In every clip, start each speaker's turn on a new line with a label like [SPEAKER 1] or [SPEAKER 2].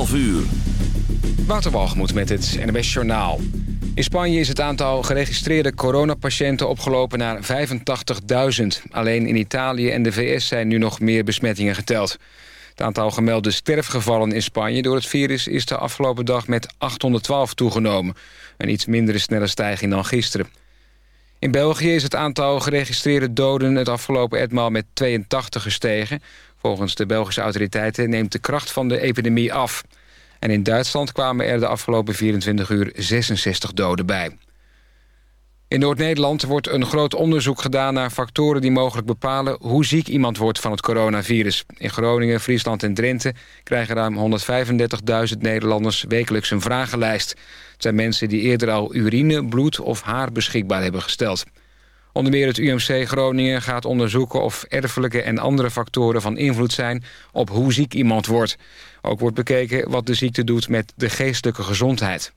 [SPEAKER 1] 11 uur.
[SPEAKER 2] Waterwalgemoed met het NBS Journaal. In Spanje is het aantal geregistreerde coronapatiënten opgelopen naar 85.000. Alleen in Italië en de VS zijn nu nog meer besmettingen geteld. Het aantal gemelde sterfgevallen in Spanje door het virus... is de afgelopen dag met 812 toegenomen. Een iets mindere snelle stijging dan gisteren. In België is het aantal geregistreerde doden het afgelopen etmaal met 82 gestegen. Volgens de Belgische autoriteiten neemt de kracht van de epidemie af. En in Duitsland kwamen er de afgelopen 24 uur 66 doden bij. In Noord-Nederland wordt een groot onderzoek gedaan naar factoren die mogelijk bepalen hoe ziek iemand wordt van het coronavirus. In Groningen, Friesland en Drenthe krijgen ruim 135.000 Nederlanders wekelijks een vragenlijst. Het zijn mensen die eerder al urine, bloed of haar beschikbaar hebben gesteld. Onder meer het UMC Groningen gaat onderzoeken of erfelijke en andere factoren van invloed zijn op hoe ziek iemand wordt. Ook wordt bekeken wat de ziekte doet met de geestelijke gezondheid.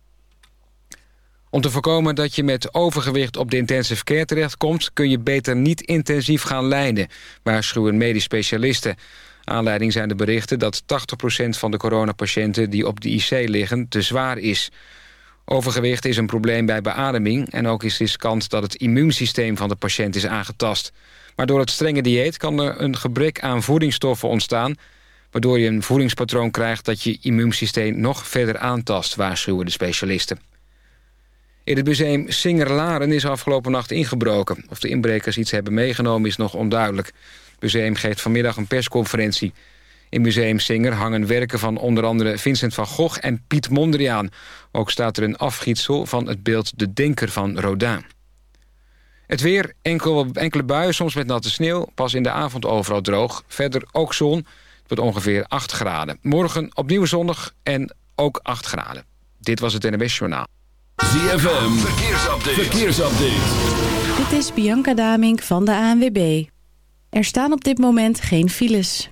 [SPEAKER 2] Om te voorkomen dat je met overgewicht op de intensive care terechtkomt... kun je beter niet intensief gaan lijden, waarschuwen medisch specialisten. Aanleiding zijn de berichten dat 80% van de coronapatiënten... die op de IC liggen, te zwaar is. Overgewicht is een probleem bij beademing... en ook is er kans dat het immuunsysteem van de patiënt is aangetast. Maar door het strenge dieet kan er een gebrek aan voedingsstoffen ontstaan... waardoor je een voedingspatroon krijgt dat je immuunsysteem nog verder aantast... waarschuwen de specialisten. In het museum Singer-Laren is afgelopen nacht ingebroken. Of de inbrekers iets hebben meegenomen is nog onduidelijk. Het museum geeft vanmiddag een persconferentie. In museum Singer hangen werken van onder andere Vincent van Gogh en Piet Mondriaan. Ook staat er een afgietsel van het beeld De Denker van Rodin. Het weer, enkel, enkele buien, soms met natte sneeuw. Pas in de avond overal droog. Verder ook zon. Het wordt ongeveer 8 graden. Morgen opnieuw zonnig en ook 8 graden. Dit was het NMS Journaal.
[SPEAKER 1] ZFM, verkeersupdate. verkeersupdate.
[SPEAKER 3] Dit is Bianca Damink van de ANWB. Er staan op dit moment geen files.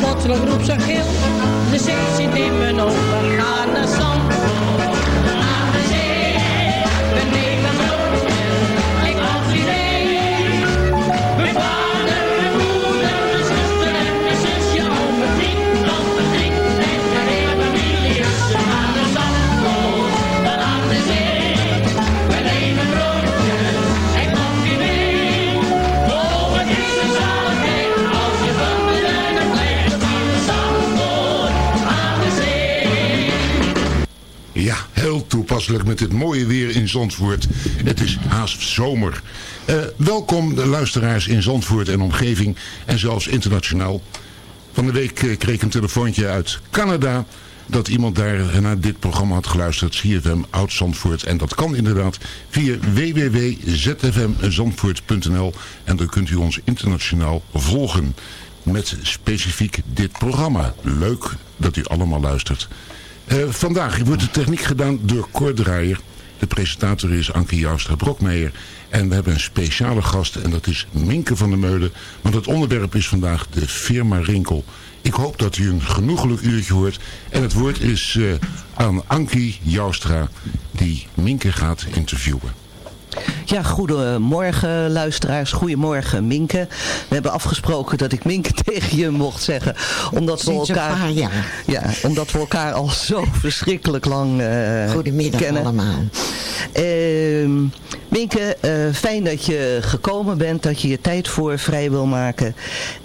[SPEAKER 4] plotseling roept ze gil. De zee zit in mijn ogen, ga naar Zandvoort.
[SPEAKER 5] Met dit mooie weer in Zandvoort. Het is haast zomer. Eh, welkom de luisteraars in Zandvoort en omgeving en zelfs internationaal. Van de week eh, kreeg ik een telefoontje uit Canada dat iemand daar naar dit programma had geluisterd, CFM Oud Zandvoort. En dat kan inderdaad via www.zfmzandvoort.nl en dan kunt u ons internationaal volgen met specifiek dit programma. Leuk dat u allemaal luistert. Eh, vandaag wordt de techniek gedaan door Cor Draaier. De presentator is Anke Joustra Brokmeijer. En we hebben een speciale gast en dat is Minke van der Meulen. Want het onderwerp is vandaag de firma Rinkel. Ik hoop dat u een genoegelijk uurtje hoort. En het woord is eh, aan Ankie Joustra die Minke gaat interviewen.
[SPEAKER 6] Ja, goedemorgen luisteraars. Goedemorgen Minke. We hebben afgesproken dat ik Minke tegen je mocht zeggen. Omdat we elkaar,
[SPEAKER 7] paar jaar.
[SPEAKER 6] Ja, omdat we elkaar al zo verschrikkelijk lang eh,
[SPEAKER 7] Goedemiddag
[SPEAKER 6] kennen.
[SPEAKER 7] allemaal.
[SPEAKER 6] Ehm, Minke, eh, fijn dat je gekomen bent, dat je je tijd voor vrij wil maken.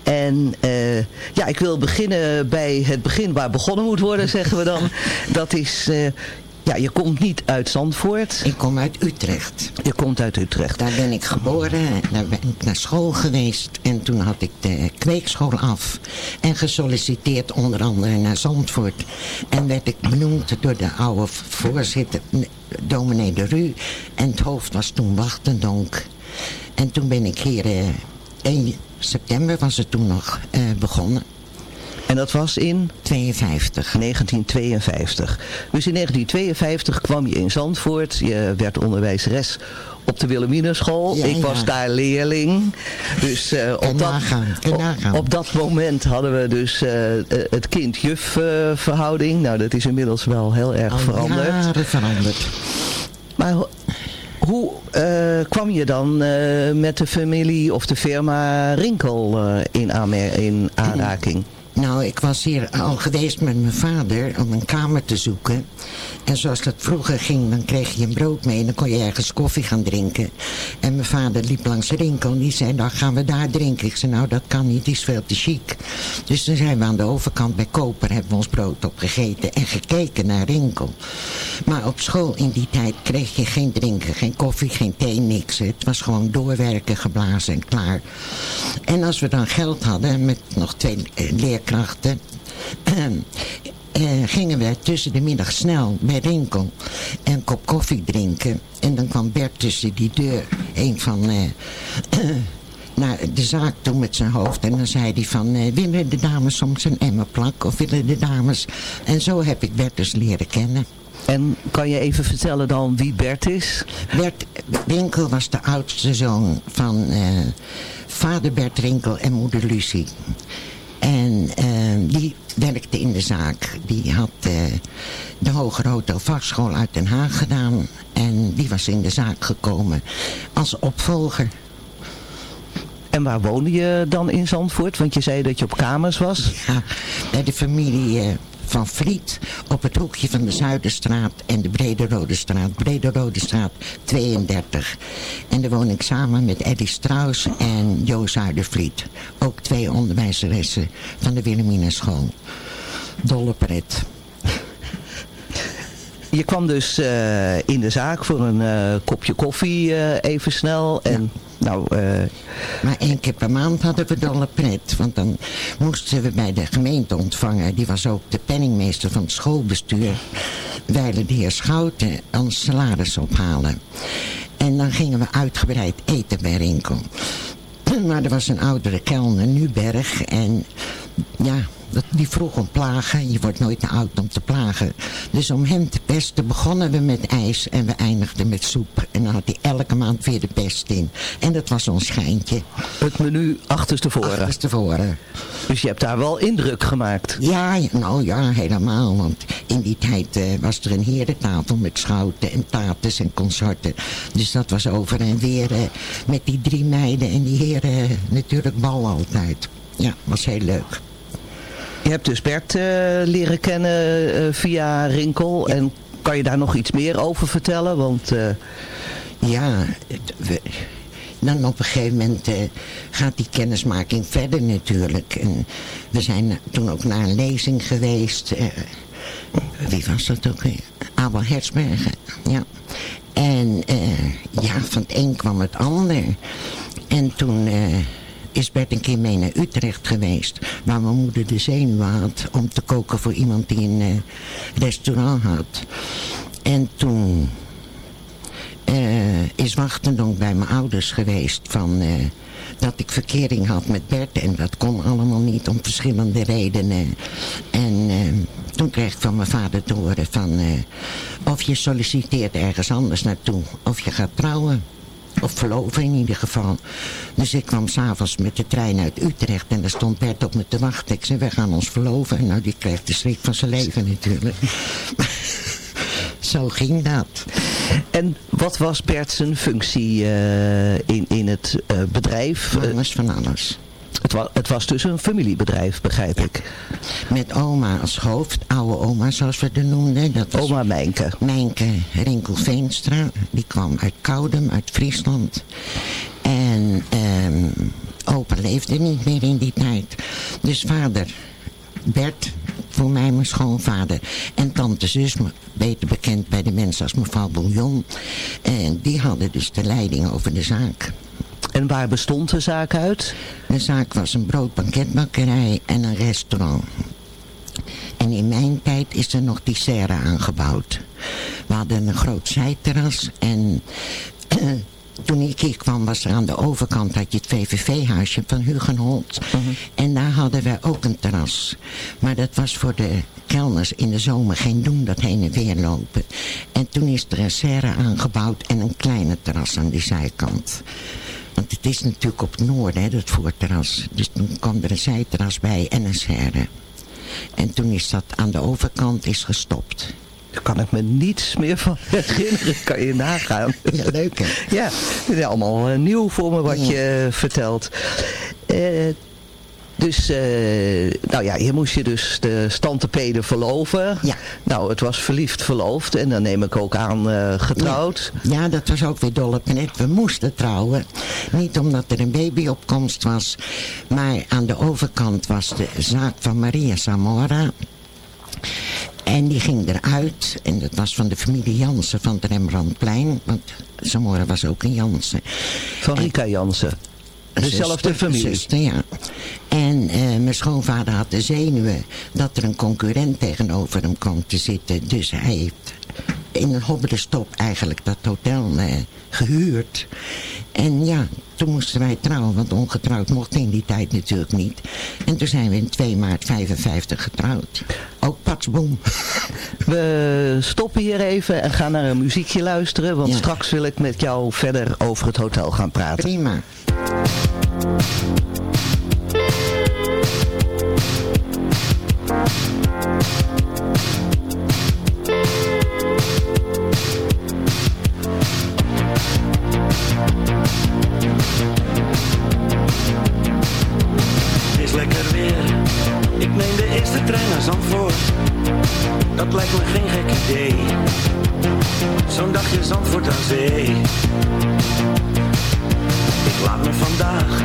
[SPEAKER 6] En eh, ja, ik wil beginnen bij het begin waar begonnen moet worden, zeggen we dan. Dat is, ja, je komt niet uit Zandvoort.
[SPEAKER 7] Ik kom uit Utrecht.
[SPEAKER 6] Je komt uit Utrecht.
[SPEAKER 7] Daar ben ik geboren, daar ben ik naar school geweest en toen had ik de kweekschool af. En gesolliciteerd onder andere naar Zandvoort. En werd ik benoemd door de oude voorzitter, dominee de Ru. En het hoofd was toen Wachtendonk. En toen ben ik hier, eh 1 september was het toen nog eh, begonnen.
[SPEAKER 6] En dat was in?
[SPEAKER 7] 52.
[SPEAKER 6] 1952. Dus in 1952 kwam je in Zandvoort. Je werd onderwijzeres op de Wilhelminenschool.
[SPEAKER 7] Ja,
[SPEAKER 6] ik was
[SPEAKER 7] ja.
[SPEAKER 6] daar leerling. Dus eh, op, dat, op, dat moment hadden we dus eh, eh, het kind-juf eh, verhouding. Nou, dat is inmiddels wel heel erg
[SPEAKER 7] Al
[SPEAKER 6] veranderd.
[SPEAKER 7] jaren veranderd.
[SPEAKER 6] Maar ho- hoe kwam je dan met de familie of de firma Rinkel in, in aanraking?
[SPEAKER 7] Nou, ik was hier al geweest met mijn vader om een kamer te zoeken. En zoals dat vroeger ging, dan kreeg je een brood mee en dan kon je ergens koffie gaan drinken. En mijn vader liep langs de Rinkel en die zei, dan gaan we daar drinken. Ik zei, nou dat kan niet, die is veel te chic. Dus toen zijn we aan de overkant bij Koper, hebben we ons brood opgegeten en gekeken naar Rinkel. Maar op school in die tijd kreeg je geen drinken, geen koffie, geen thee, niks. Het was gewoon doorwerken, geblazen en klaar. En als we dan geld hadden met nog twee eh, leerkrachten... eh, gingen we tussen de middag snel bij Rinkel een kop koffie drinken. En dan kwam Bert tussen die deur, een van... eh, naar de zaak toe met zijn hoofd. En dan zei hij van, eh, willen de dames soms een emmerplak? Of willen de dames... En zo heb ik Bert dus leren kennen.
[SPEAKER 6] En kan je even vertellen dan wie Bert is?
[SPEAKER 7] Bert Rinkel was de oudste zoon van vader Bert Rinkel en moeder Lucie. En eh, die werkte in de zaak. Die had eh, de Hoger Hotel Vakschool uit Den Haag gedaan. En die was in de zaak gekomen als opvolger.
[SPEAKER 6] En waar woonde je dan in Zandvoort? Want je zei dat je op kamers was.
[SPEAKER 7] Ja, bij de familie eh, van Vliet op het hoekje van de Zuiderstraat en de Brede Rode Straat. Brede Rode Straat 32. En daar woon ik samen met Eddie Strauss en Jo Zuidervliet. Ook twee onderwijzeressen van de Wilhelminenschool. Dolle pret.
[SPEAKER 6] Je kwam dus eh, in de zaak voor een eh, kopje koffie eh, even snel. En nou,
[SPEAKER 7] Maar één keer per maand hadden we dolle pret. Want dan moesten we bij de gemeente ontvangen. Die was ook de penningmeester van het schoolbestuur. Wijlen de heer Schouten ons salaris ophalen. En dan gingen we uitgebreid eten bij Rinkel. Maar er was een oudere kelner, Nuberg. En ja, dat, die vroeg om plagen. Je wordt nooit te oud om te plagen. Dus om hem te pesten begonnen we met ijs en we eindigden met soep. En dan had hij elke maand weer de pest in. En dat was ons schijntje.
[SPEAKER 6] Het menu achterstevoren.
[SPEAKER 7] Achterstevoren.
[SPEAKER 6] Dus je hebt daar wel indruk gemaakt.
[SPEAKER 7] Ja, nou ja, helemaal. Want in die tijd eh, was er een herentafel met schouten en tates en consorten. Dus dat was over en weer eh, met die drie meiden en die heren eh, natuurlijk bal altijd. Ja, was heel leuk.
[SPEAKER 6] Je hebt dus Bert eh, leren kennen eh, via Rinkel. En kan je daar nog iets meer over vertellen? Want eh,
[SPEAKER 7] Ja, we, dan op een gegeven moment gaat die kennismaking verder natuurlijk. En we zijn toen ook naar een lezing geweest. wie was dat ook weer? Abel Hersbergen, ja. En ja, van het een kwam het ander. En toen is Bert een keer mee naar Utrecht geweest. Waar mijn moeder de zenuwen had om te koken voor iemand die een eh, restaurant had. En toen eh, is Wachtendonk bij mijn ouders geweest van... eh, dat ik verkering had met Bert en dat kon allemaal niet om verschillende redenen. En toen kreeg ik van mijn vader te horen van... of je solliciteert ergens anders naartoe, of je gaat trouwen. Of verloven in ieder geval. Dus ik kwam s'avonds met de trein uit Utrecht en daar stond Bert op me te wachten. Ik zei, we gaan ons verloven. En nou, die kreeg de schrik van zijn leven natuurlijk. Zo ging dat.
[SPEAKER 6] En wat was Bert zijn functie eh, in, in het eh, bedrijf?
[SPEAKER 7] Alles van alles.
[SPEAKER 6] Het, wa het was dus een familiebedrijf, begrijp ik.
[SPEAKER 7] Met oma als hoofd, oude oma zoals we het noemden. Dat
[SPEAKER 6] Oma Mijnke.
[SPEAKER 7] Mijnke Rinkel Veenstra. Die kwam uit Koudem, uit Friesland. En ehm, opa leefde niet meer in die tijd. Dus vader, Bert, voor mij mijn schoonvader. En tante zus, beter bekend bij de mensen als mevrouw Bouillon. En die hadden dus de leiding over de zaak.
[SPEAKER 6] En waar bestond de zaak uit?
[SPEAKER 7] De zaak was een broodbanketbakkerij en een restaurant. En in mijn tijd is er nog die serre aangebouwd. We hadden een groot zijterras en toen ik hier kwam was er aan de overkant had je het VVV-huisje van Hugenholt. En daar hadden we ook een terras. Maar dat was voor de kelners in de zomer geen doen dat heen en weer lopen. En toen is er een serre aangebouwd en een kleine terras aan die zijkant. Want het is natuurlijk op het noorden, hè, dat voorterras. Dus toen kwam er een zijterras bij en een serre. En toen is dat aan de overkant is gestopt.
[SPEAKER 6] Daar kan ik me niets meer van herinneren. Kan je nagaan.
[SPEAKER 7] Ja, leuk hè?
[SPEAKER 6] Ja, het is allemaal eh, nieuw voor me wat je eh, vertelt. Eh, dus, eh, nou ja, hier moest je dus de stantepeden verloven.
[SPEAKER 7] Ja.
[SPEAKER 6] Nou, het was verliefd verloofd en dan neem ik ook aan eh, getrouwd.
[SPEAKER 7] Ja, dat was ook weer dol op net. We moesten trouwen. Niet omdat er een babyopkomst was. Maar aan de overkant was de zaak van Maria Zamora. En die ging eruit. En dat was van de familie Jansen van het Rembrandtplein. Want Zamora was ook een Jansen.
[SPEAKER 6] Van Rika Jansen. Dezelfde
[SPEAKER 7] Zuster,
[SPEAKER 6] familie.
[SPEAKER 7] zuster, ja. En eh, mijn schoonvader had de zenuwen dat er een concurrent tegenover hem kwam te zitten. Dus hij heeft in een hobbelenstop eigenlijk dat hotel eh, gehuurd. En ja, toen moesten wij trouwen, want ongetrouwd mocht in die tijd natuurlijk niet. En toen zijn we in 2 maart 55 getrouwd. Ook patsboom.
[SPEAKER 6] We stoppen hier even en gaan naar een muziekje luisteren. Want
[SPEAKER 7] Ja.
[SPEAKER 6] straks wil ik met jou verder over het hotel gaan praten.
[SPEAKER 7] Prima.
[SPEAKER 8] Ik neem de eerste trein naar Zandvoort. Dat lijkt me geen gek idee. Zo'n dagje Zandvoort aan zee. Ik laat me vandaag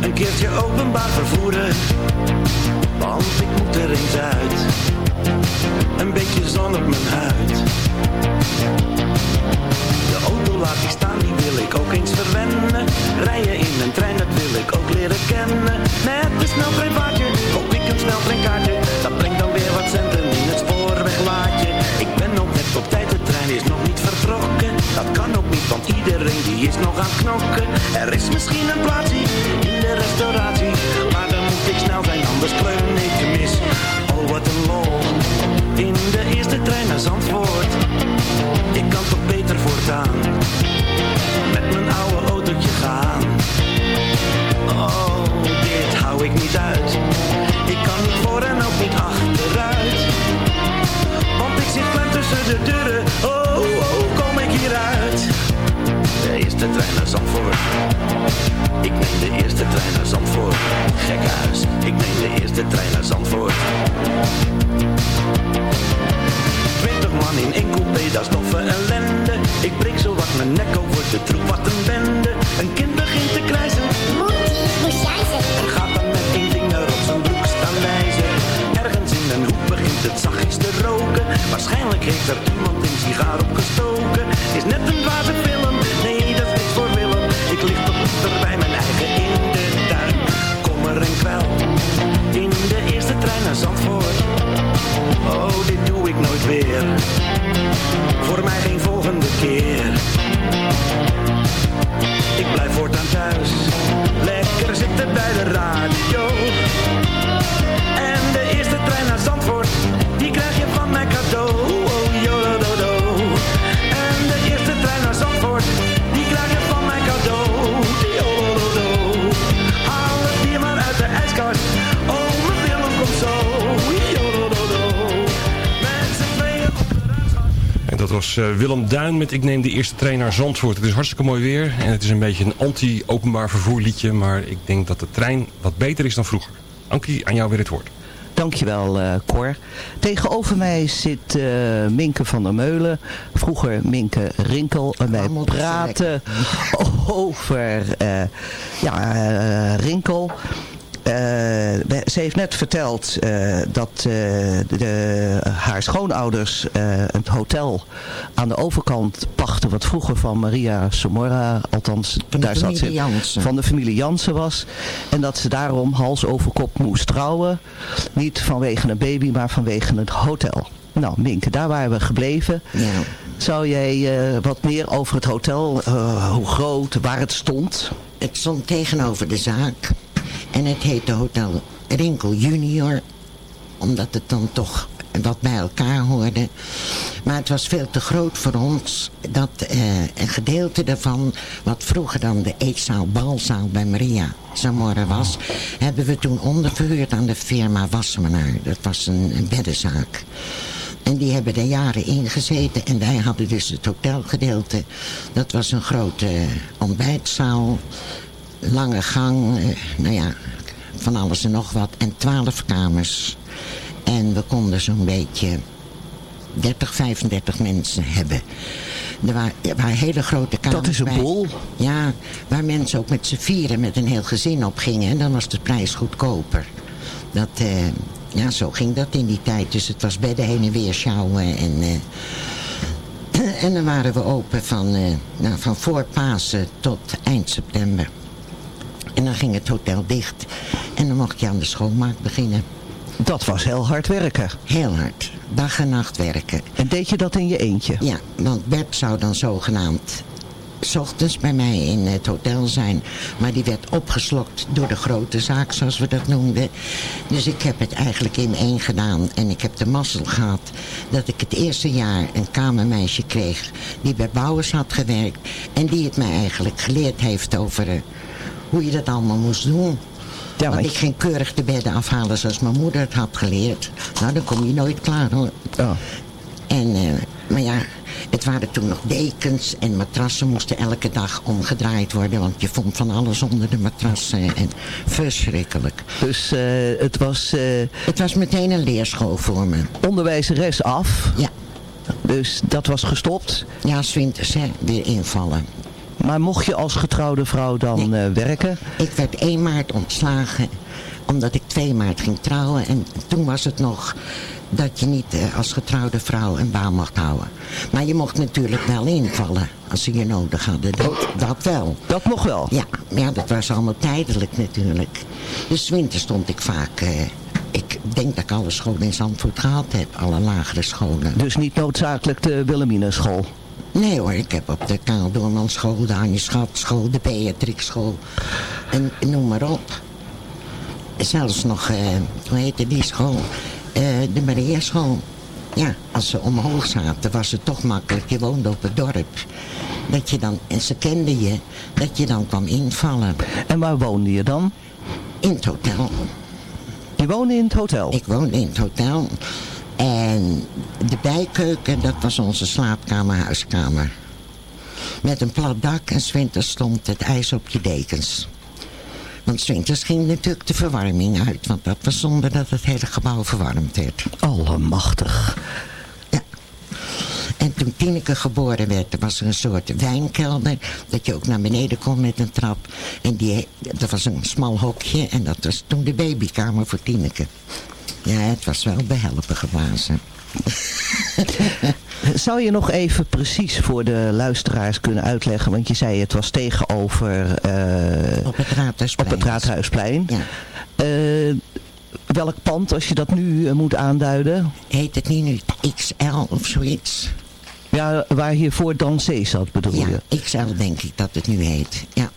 [SPEAKER 8] een keertje openbaar vervoeren. Want ik moet er eens uit. Een beetje zon op mijn huid. De auto laat ik staan, die wil ik ook eens verwennen. Rijden in een trein, dat wil ik ook leren kennen. Met een sneltreinvaartje, een sneltreinkaartje. Dat brengt dan weer wat centen in het spoorweglaadje. Ik ben nog net op tijd, de trein is nog niet vertrokken. Dat kan ook niet, want iedereen die is nog aan knokken. Er is misschien een plaatsje de eerste trein naar Zandvoort. Gekhuis, ik neem de eerste trein naar Zandvoort. Twintig man in één coupé, dat is doffe ellende. Ik breek zo wat mijn nek over de troep, wat een bende. Een kind begint te krijzen. moest jij. En gaat dan met één vinger op zijn broek staan wijzen. Ergens in een hoek begint het zachtjes te roken. Waarschijnlijk heeft er iemand een sigaar opgestoken. Is net een dwaze Zandvoort. Oh, dit doe ik nooit weer. Voor mij geen volgende keer. Ik blijf voortaan thuis. Lekker zitten bij de radio.
[SPEAKER 9] Was eh, Willem Duin met Ik neem de eerste trein naar Zandvoort. Het is hartstikke mooi weer en het is een beetje een anti-openbaar vervoer liedje. Maar ik denk dat de trein wat beter is dan vroeger. Ankie, aan jou weer het woord.
[SPEAKER 6] Dankjewel, eh Cor. Tegenover mij zit eh, Minke van der Meulen. Vroeger Minke Rinkel. En wij praten over eh, ja, Rinkel. Eh, ze heeft net verteld eh, dat eh, de, haar schoonouders het hotel aan de overkant pachten... wat vroeger van Maria Somora, althans
[SPEAKER 7] de
[SPEAKER 6] daar zat ze, van de familie Jansen was. En dat ze daarom hals over kop moest trouwen. Niet vanwege een baby, maar vanwege het hotel. Nou, Minke, daar waren we gebleven. Zou jij wat meer over het hotel, hoe groot, waar het stond?
[SPEAKER 7] Het stond tegenover de zaak. En het heette Hotel Rinkel Junior. Omdat het dan toch wat bij elkaar hoorde. Maar het was veel te groot voor ons. Dat eh, een gedeelte daarvan, wat vroeger dan de eetzaal, balzaal bij Maria Zamora was... hebben we toen onderverhuurd aan de firma Wassenaar. Dat was een, een beddenzaak. En die hebben er jaren in gezeten. En wij hadden dus het hotelgedeelte. Dat was een grote eh, ontbijtzaal. Lange gang. eh, nou ja, van alles en nog wat. En twaalf kamers. En we konden zo'n beetje 30, 35 mensen hebben. Er waren, er waren hele grote kamers
[SPEAKER 6] Dat is een
[SPEAKER 7] bij.
[SPEAKER 6] boel.
[SPEAKER 7] Ja, waar mensen ook met z'n vieren met een heel gezin op gingen. En dan was de prijs goedkoper. Dat, eh, ja, zo ging dat in die tijd. Dus het was bedden heen en weer sjouwen. En, eh, en dan waren we open van, eh, nou, van voor Pasen tot eind september. En dan ging het hotel dicht. En dan mocht je aan de schoonmaak beginnen.
[SPEAKER 6] Dat was heel hard werken.
[SPEAKER 7] Heel hard. Dag en nacht werken.
[SPEAKER 6] En deed je dat in je eentje?
[SPEAKER 7] Ja, want Bert zou dan zogenaamd 's ochtends bij mij in het hotel zijn. Maar die werd opgeslokt door de grote zaak, zoals we dat noemden. Dus ik heb het eigenlijk in één gedaan. En ik heb de mazzel gehad dat ik het eerste jaar een kamermeisje kreeg... die bij Bouwers had gewerkt. En die het mij eigenlijk geleerd heeft over eh, hoe je dat allemaal moest doen. Want ik ging keurig de bedden afhalen zoals mijn moeder het had geleerd. Nou, dan kom je nooit klaar hoor. En, eh, maar ja, het waren toen nog dekens en matrassen moesten elke dag omgedraaid worden. Want je vond van alles onder de matrassen en verschrikkelijk.
[SPEAKER 6] Dus eh, het was... eh,
[SPEAKER 7] het was meteen een leerschool voor me.
[SPEAKER 6] Onderwijzeres af.
[SPEAKER 7] Ja.
[SPEAKER 6] Dus dat was gestopt.
[SPEAKER 7] Ja, zwinters hè, weer invallen.
[SPEAKER 6] Maar mocht je als getrouwde vrouw dan eh, werken?
[SPEAKER 7] Ik werd 1 maart ontslagen omdat ik 2 maart ging trouwen. En toen was het nog dat je niet eh, als getrouwde vrouw een baan mocht houden. Maar je mocht natuurlijk wel invallen als ze je nodig hadden. Dat, dat wel.
[SPEAKER 6] Dat mocht wel?
[SPEAKER 7] Ja, ja, dat was allemaal tijdelijk natuurlijk. Dus 's winters stond ik vaak... eh, ik denk dat ik alle scholen in Zandvoort gehad heb. Alle lagere scholen.
[SPEAKER 6] Dus niet noodzakelijk de Wilhelminenschool?
[SPEAKER 7] Nee hoor, ik heb op de Karel Doorman school, de Annie Schat school, de Beatrix school. En noem maar op. Zelfs nog, eh, hoe heette die school? Eh, de Maria school. Ja, als ze omhoog zaten was het toch makkelijk. Je woonde op het dorp. dat je dan, en ze kenden je, dat je dan kwam invallen.
[SPEAKER 6] En waar woonde je dan?
[SPEAKER 7] In het hotel.
[SPEAKER 6] Je woonde in het hotel?
[SPEAKER 7] Ik woonde in het hotel. En de bijkeuken, dat was onze slaapkamer, huiskamer. Met een plat dak en 's winters stond het ijs op je dekens. Want 's winters ging natuurlijk de verwarming uit. Want dat was zonder dat het hele gebouw verwarmd werd.
[SPEAKER 6] Allemachtig.
[SPEAKER 7] Ja. En toen Tineke geboren werd, er was er een soort wijnkelder. Dat je ook naar beneden kon met een trap. En die, dat was een smal hokje. En dat was toen de babykamer voor Tineke. Ja, het was wel behelpen geblazen.
[SPEAKER 6] Zou je nog even precies voor de luisteraars kunnen uitleggen? Want je zei het was tegenover... eh,
[SPEAKER 7] Op het Raadhuisplein.
[SPEAKER 6] Op het Raadhuisplein.
[SPEAKER 7] Ja.
[SPEAKER 6] Eh, welk pand, als je dat nu eh, moet aanduiden?
[SPEAKER 7] Heet het niet nu XL of zoiets?
[SPEAKER 6] Ja, waar hiervoor Dansé zat bedoel je?
[SPEAKER 7] Ja, XL denk ik dat het nu heet. Ja.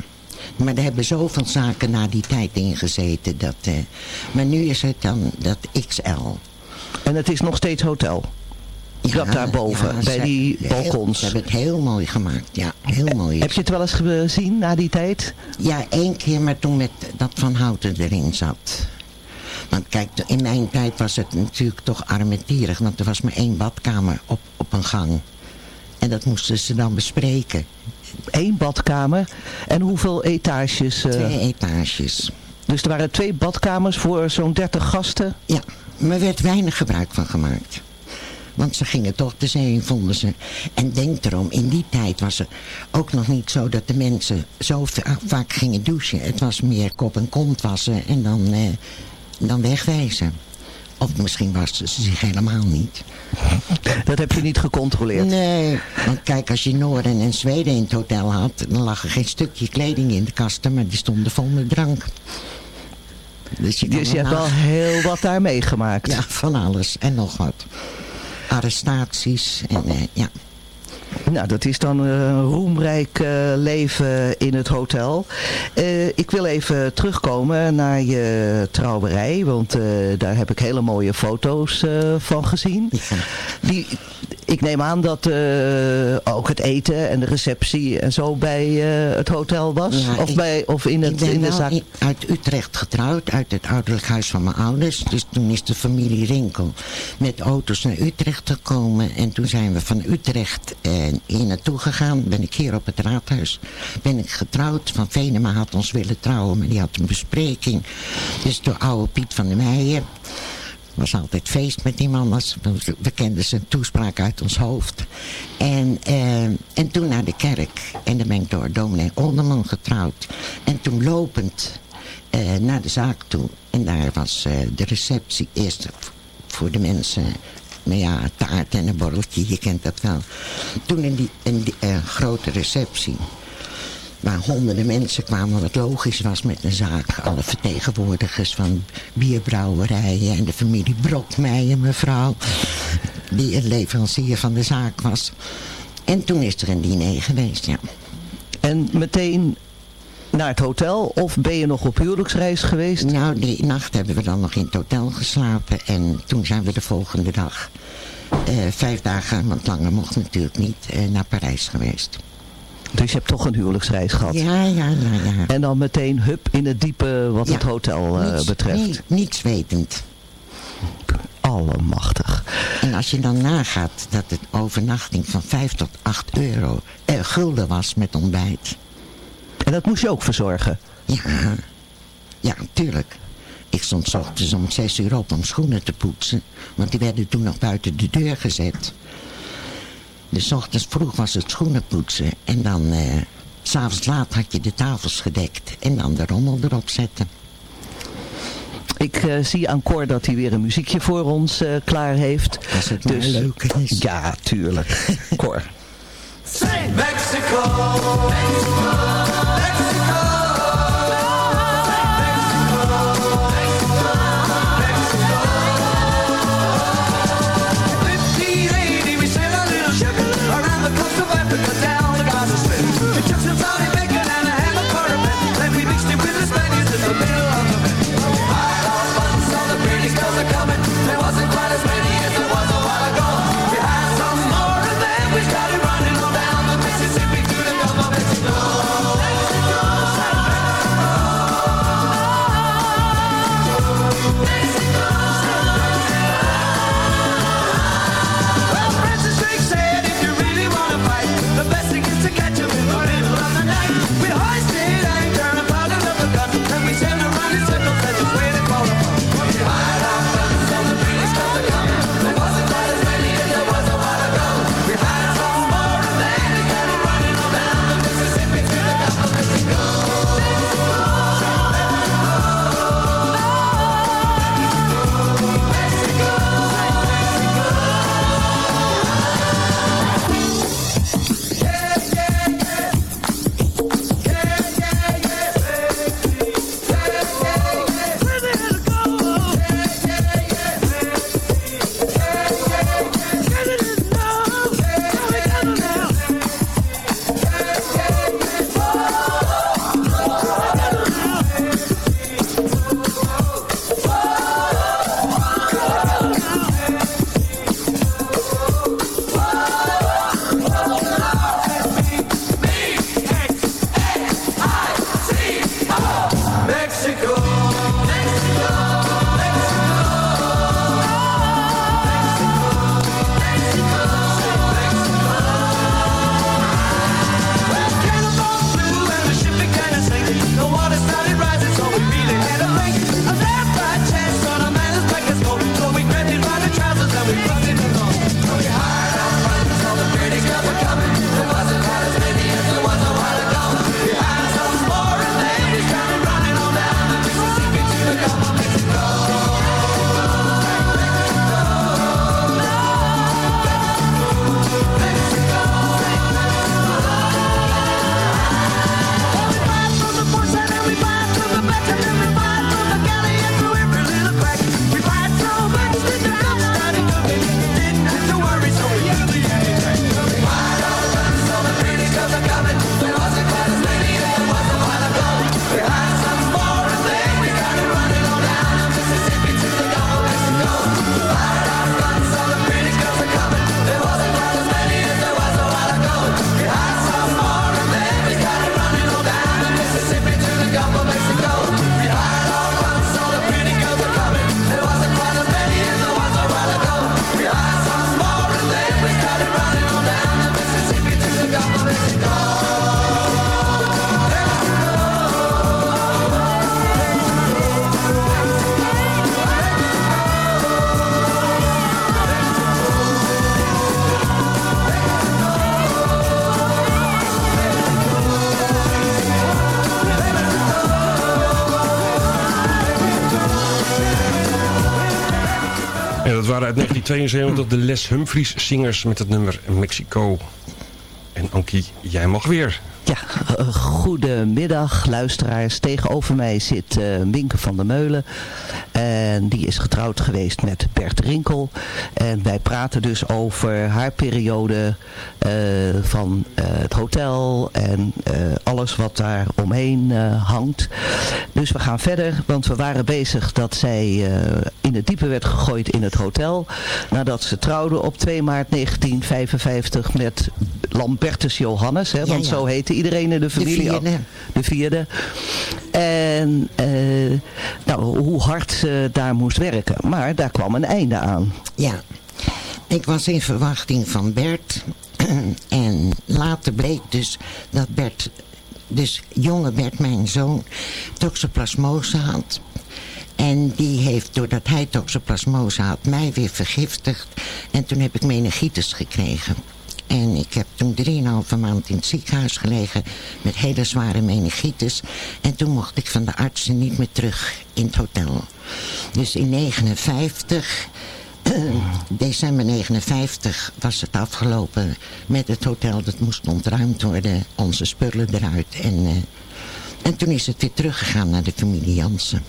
[SPEAKER 7] Maar er hebben zoveel zaken na die tijd ingezeten. Dat, eh, maar nu is het dan dat XL.
[SPEAKER 6] En het is nog steeds hotel? dat daarboven,
[SPEAKER 7] ja,
[SPEAKER 6] bij die balkons.
[SPEAKER 7] Ze hebben het heel mooi gemaakt, ja. Heel mooi.
[SPEAKER 6] Heb je het wel eens gezien na die tijd?
[SPEAKER 7] Ja, één keer, maar toen met dat Van Houten erin zat. Want kijk, in mijn tijd was het natuurlijk toch armetierig. Want er was maar één badkamer op, op een gang. En dat moesten ze dan bespreken.
[SPEAKER 6] Eén badkamer. En hoeveel etages? eh?
[SPEAKER 7] Twee etages.
[SPEAKER 6] Dus er waren twee badkamers voor zo'n 30 gasten?
[SPEAKER 7] Ja, maar er werd weinig gebruik van gemaakt. Want ze gingen toch de zee in, vonden ze. En denk erom, in die tijd was het ook nog niet zo dat de mensen zo va- vaak gingen douchen. Het was meer kop en kont wassen en dan, eh, dan wegwijzen. Of misschien wasten ze zich helemaal niet.
[SPEAKER 6] Dat heb je niet gecontroleerd?
[SPEAKER 7] Nee, want kijk, als je Noorden en Zweden in het hotel had... dan lag er geen stukje kleding in de kasten, maar die stonden vol met drank. Dus je,
[SPEAKER 6] Dus je hebt
[SPEAKER 7] wel
[SPEAKER 6] wel heel wat daar meegemaakt.
[SPEAKER 7] Ja, van alles en nog wat. Arrestaties en eh, ja.
[SPEAKER 6] Nou, dat is dan eh, een roemrijk eh, leven in het hotel. Eh, ik wil even terugkomen naar je trouwerij, want daar heb ik hele mooie foto's van gezien. Die, ik neem aan dat eh, ook het eten en de receptie en zo bij eh, het hotel was?
[SPEAKER 7] Ja,
[SPEAKER 6] of,
[SPEAKER 7] ik-
[SPEAKER 6] bij, of in,
[SPEAKER 7] ik
[SPEAKER 6] het,
[SPEAKER 7] ben
[SPEAKER 6] in de zaak?
[SPEAKER 7] uit Utrecht getrouwd, uit het ouderlijk huis van mijn ouders. Dus toen is de familie Rinkel met auto's naar Utrecht gekomen. En toen zijn we van Utrecht eh, hier naartoe gegaan. Ben ik hier op het raadhuis. Ben ik getrouwd. Van Venema had ons willen trouwen, maar die had een bespreking. Dus door oude Piet van der Meijer was altijd feest met die man. We- kenden zijn toespraak uit ons hoofd. En, eh, en toen naar de kerk. En dan ben ik door dominee Olderman getrouwd. En toen lopend eh, naar de zaak toe. En daar was eh, de receptie eerst voor de mensen... Nou ja, taart en een borreltje, je kent dat wel. Toen in die, eh, grote receptie waar honderden mensen kwamen, wat logisch was met een zaak. Alle vertegenwoordigers van bierbrouwerijen en de familie Brokmeijer, mevrouw, die het leverancier van de zaak was. En toen is er een diner geweest, ja.
[SPEAKER 6] En meteen naar het hotel of ben je nog op huwelijksreis geweest?
[SPEAKER 7] Nou, die nacht hebben we dan nog in het hotel geslapen en toen zijn we de volgende dag, eh, vijf dagen, want langer mocht natuurlijk niet, eh, naar Parijs geweest.
[SPEAKER 6] Dus je hebt toch een huwelijksreis gehad?
[SPEAKER 7] Ja, ja, ja, ja.
[SPEAKER 6] En dan meteen hup in het diepe wat
[SPEAKER 7] Ja.
[SPEAKER 6] het hotel eh,
[SPEAKER 7] Niets-
[SPEAKER 6] betreft?
[SPEAKER 7] nee, niets wetend.
[SPEAKER 6] Allemachtig.
[SPEAKER 7] En als je dan nagaat dat het overnachting van 5 tot 8 euro eh, gulden was met ontbijt.
[SPEAKER 6] En dat moest je ook verzorgen?
[SPEAKER 7] Ja, ja, tuurlijk. Ik stond 's ochtends om 6 uur op om schoenen te poetsen. Want die werden toen nog buiten de deur gezet. Dus 's ochtends vroeg was het schoenen poetsen. En dan, eh, s'avonds laat had je de tafels gedekt. En dan de rommel erop zetten.
[SPEAKER 6] Ik eh, zie aan Cor dat hij weer een muziekje voor ons eh, klaar heeft.
[SPEAKER 7] Als het maar leuk is.
[SPEAKER 6] Ja, tuurlijk. Cor.
[SPEAKER 10] Mexico, Mexico,
[SPEAKER 9] 1972 de Les Humphries zingers met het nummer Mexico. En Ankie, jij mag weer.
[SPEAKER 6] Ja, uh, goedemiddag luisteraars. Tegenover mij zit uh, van der Meulen. En die is getrouwd geweest met Bert Rinkel. En wij praten dus over haar periode uh, van het hotel en alles wat daar omheen hangt. Dus we gaan verder, want we waren bezig dat zij in het diepe werd gegooid in het hotel. Nadat ze trouwde op 2 maart 1955 met Lambertus Johannes. Hè, want ja, ja. zo heette iedereen in de familie.
[SPEAKER 7] De vierde.
[SPEAKER 6] De vierde. En nou, hoe hard ze daar moest werken. Maar daar kwam een einde aan.
[SPEAKER 7] Ja, ik was in verwachting van Bert. en later bleek dus dat Bert, dus jonge Bert, mijn zoon, toxoplasmose had. En die heeft, doordat hij toxoplasmose had, mij weer vergiftigd. En toen heb ik meningitis gekregen. En ik heb toen 3,5 maand in het ziekenhuis gelegen met hele zware meningitis. En toen mocht ik van de artsen niet meer terug in het hotel. Dus in 59, december 59 was het afgelopen met het hotel. Dat moest ontruimd worden, onze spullen eruit. En, uh, en toen is het weer teruggegaan naar de familie Jansen.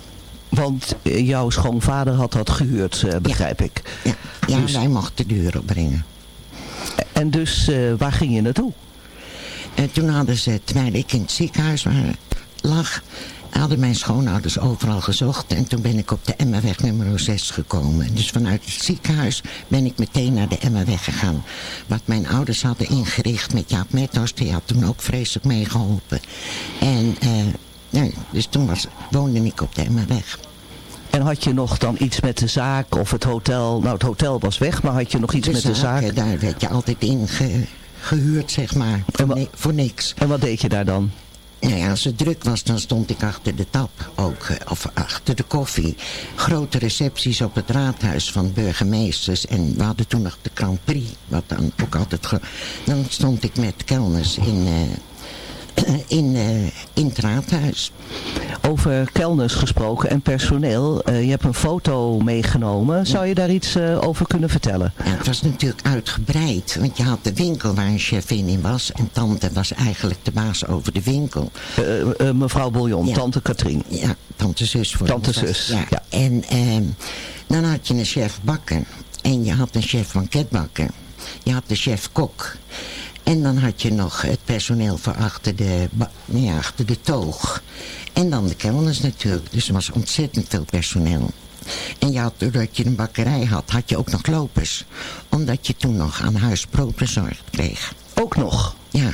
[SPEAKER 6] Want jouw schoonvader had dat gehuurd, uh, begrijp
[SPEAKER 7] ja.
[SPEAKER 6] ik.
[SPEAKER 7] Ja, ja
[SPEAKER 6] Dus-
[SPEAKER 7] wij mochten de deur opbrengen.
[SPEAKER 6] En dus uh, waar ging je naartoe?
[SPEAKER 7] En toen hadden ze, terwijl ik in het ziekenhuis lag, hadden mijn schoonouders overal gezocht. En toen ben ik op de Emmerweg nummer 6 gekomen. Dus vanuit het ziekenhuis ben ik meteen naar de Emmerweg gegaan. Wat mijn ouders hadden ingericht met Jaap Metos, die had toen ook vreselijk meegeholpen. En uh, dus toen was, woonde ik op de Emmerweg.
[SPEAKER 6] En had je nog dan iets met de zaak of het hotel? Nou, het hotel was weg, maar had je nog iets
[SPEAKER 7] de
[SPEAKER 6] met de zaak?
[SPEAKER 7] Daar werd je altijd in ge, gehuurd, zeg maar. Voor, ni voor niks.
[SPEAKER 6] En wat deed je daar dan?
[SPEAKER 7] Nou ja, als het druk was, dan stond ik achter de tap ook. eh, Of achter de koffie. Grote recepties op het raadhuis van burgemeesters. En we hadden toen nog de Grand Prix. Wat dan ook altijd... Dan stond ik met kelners in... in, eh, in het raadhuis.
[SPEAKER 6] Over kelners gesproken en personeel. Eh, je hebt een foto meegenomen. Zou je daar iets eh, over kunnen vertellen?
[SPEAKER 7] Ja, het was natuurlijk uitgebreid. Want je had de winkel waar een chefin in was. En tante was eigenlijk de baas over de winkel.
[SPEAKER 6] Mevrouw Bouillon,
[SPEAKER 7] Ja.
[SPEAKER 6] tante Katrien.
[SPEAKER 7] Ja, tante zus voor
[SPEAKER 6] Tante zus,
[SPEAKER 7] Ja.
[SPEAKER 6] ja.
[SPEAKER 7] En ehm, dan had je een chef bakken. En je had een chef banketbakker. Je had de chef kok. En dan had je nog het personeel voor achter de, ja, achter de toog. En dan de kelners natuurlijk. Dus er was ontzettend veel personeel. En je had, doordat je een bakkerij had, had je ook nog lopers. Omdat je toen nog aan huis brood bezorgd kreeg.
[SPEAKER 6] Ook nog?
[SPEAKER 7] Ja,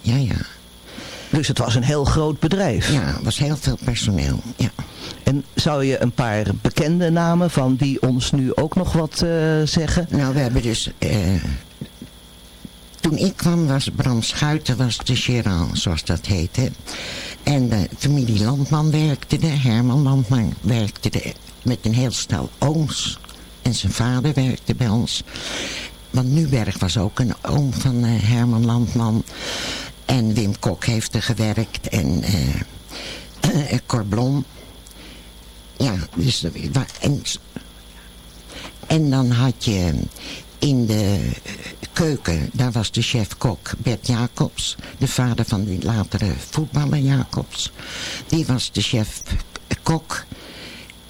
[SPEAKER 7] ja, ja.
[SPEAKER 6] Dus het was een heel groot bedrijf?
[SPEAKER 7] Ja, er was heel veel personeel, ja.
[SPEAKER 6] En zou je een paar bekende namen van die ons nu ook nog wat eh, zeggen?
[SPEAKER 7] Nou, we hebben dus... eh, toen ik kwam was Bram Schuiten was de gérant, zoals dat heette. En de familie Landman werkte er. Herman Landman werkte er met een heel stel ooms. En zijn vader werkte bij ons. Want Nuberg was ook een oom van eh, Herman Landman. En Wim Kok heeft er gewerkt. En eh Cor Blom. Ja, dus... En, en dan had je in de keuken, daar was de chef-kok Bert Jacobs. De vader van die latere voetballer Jacobs. Die was de chef-kok.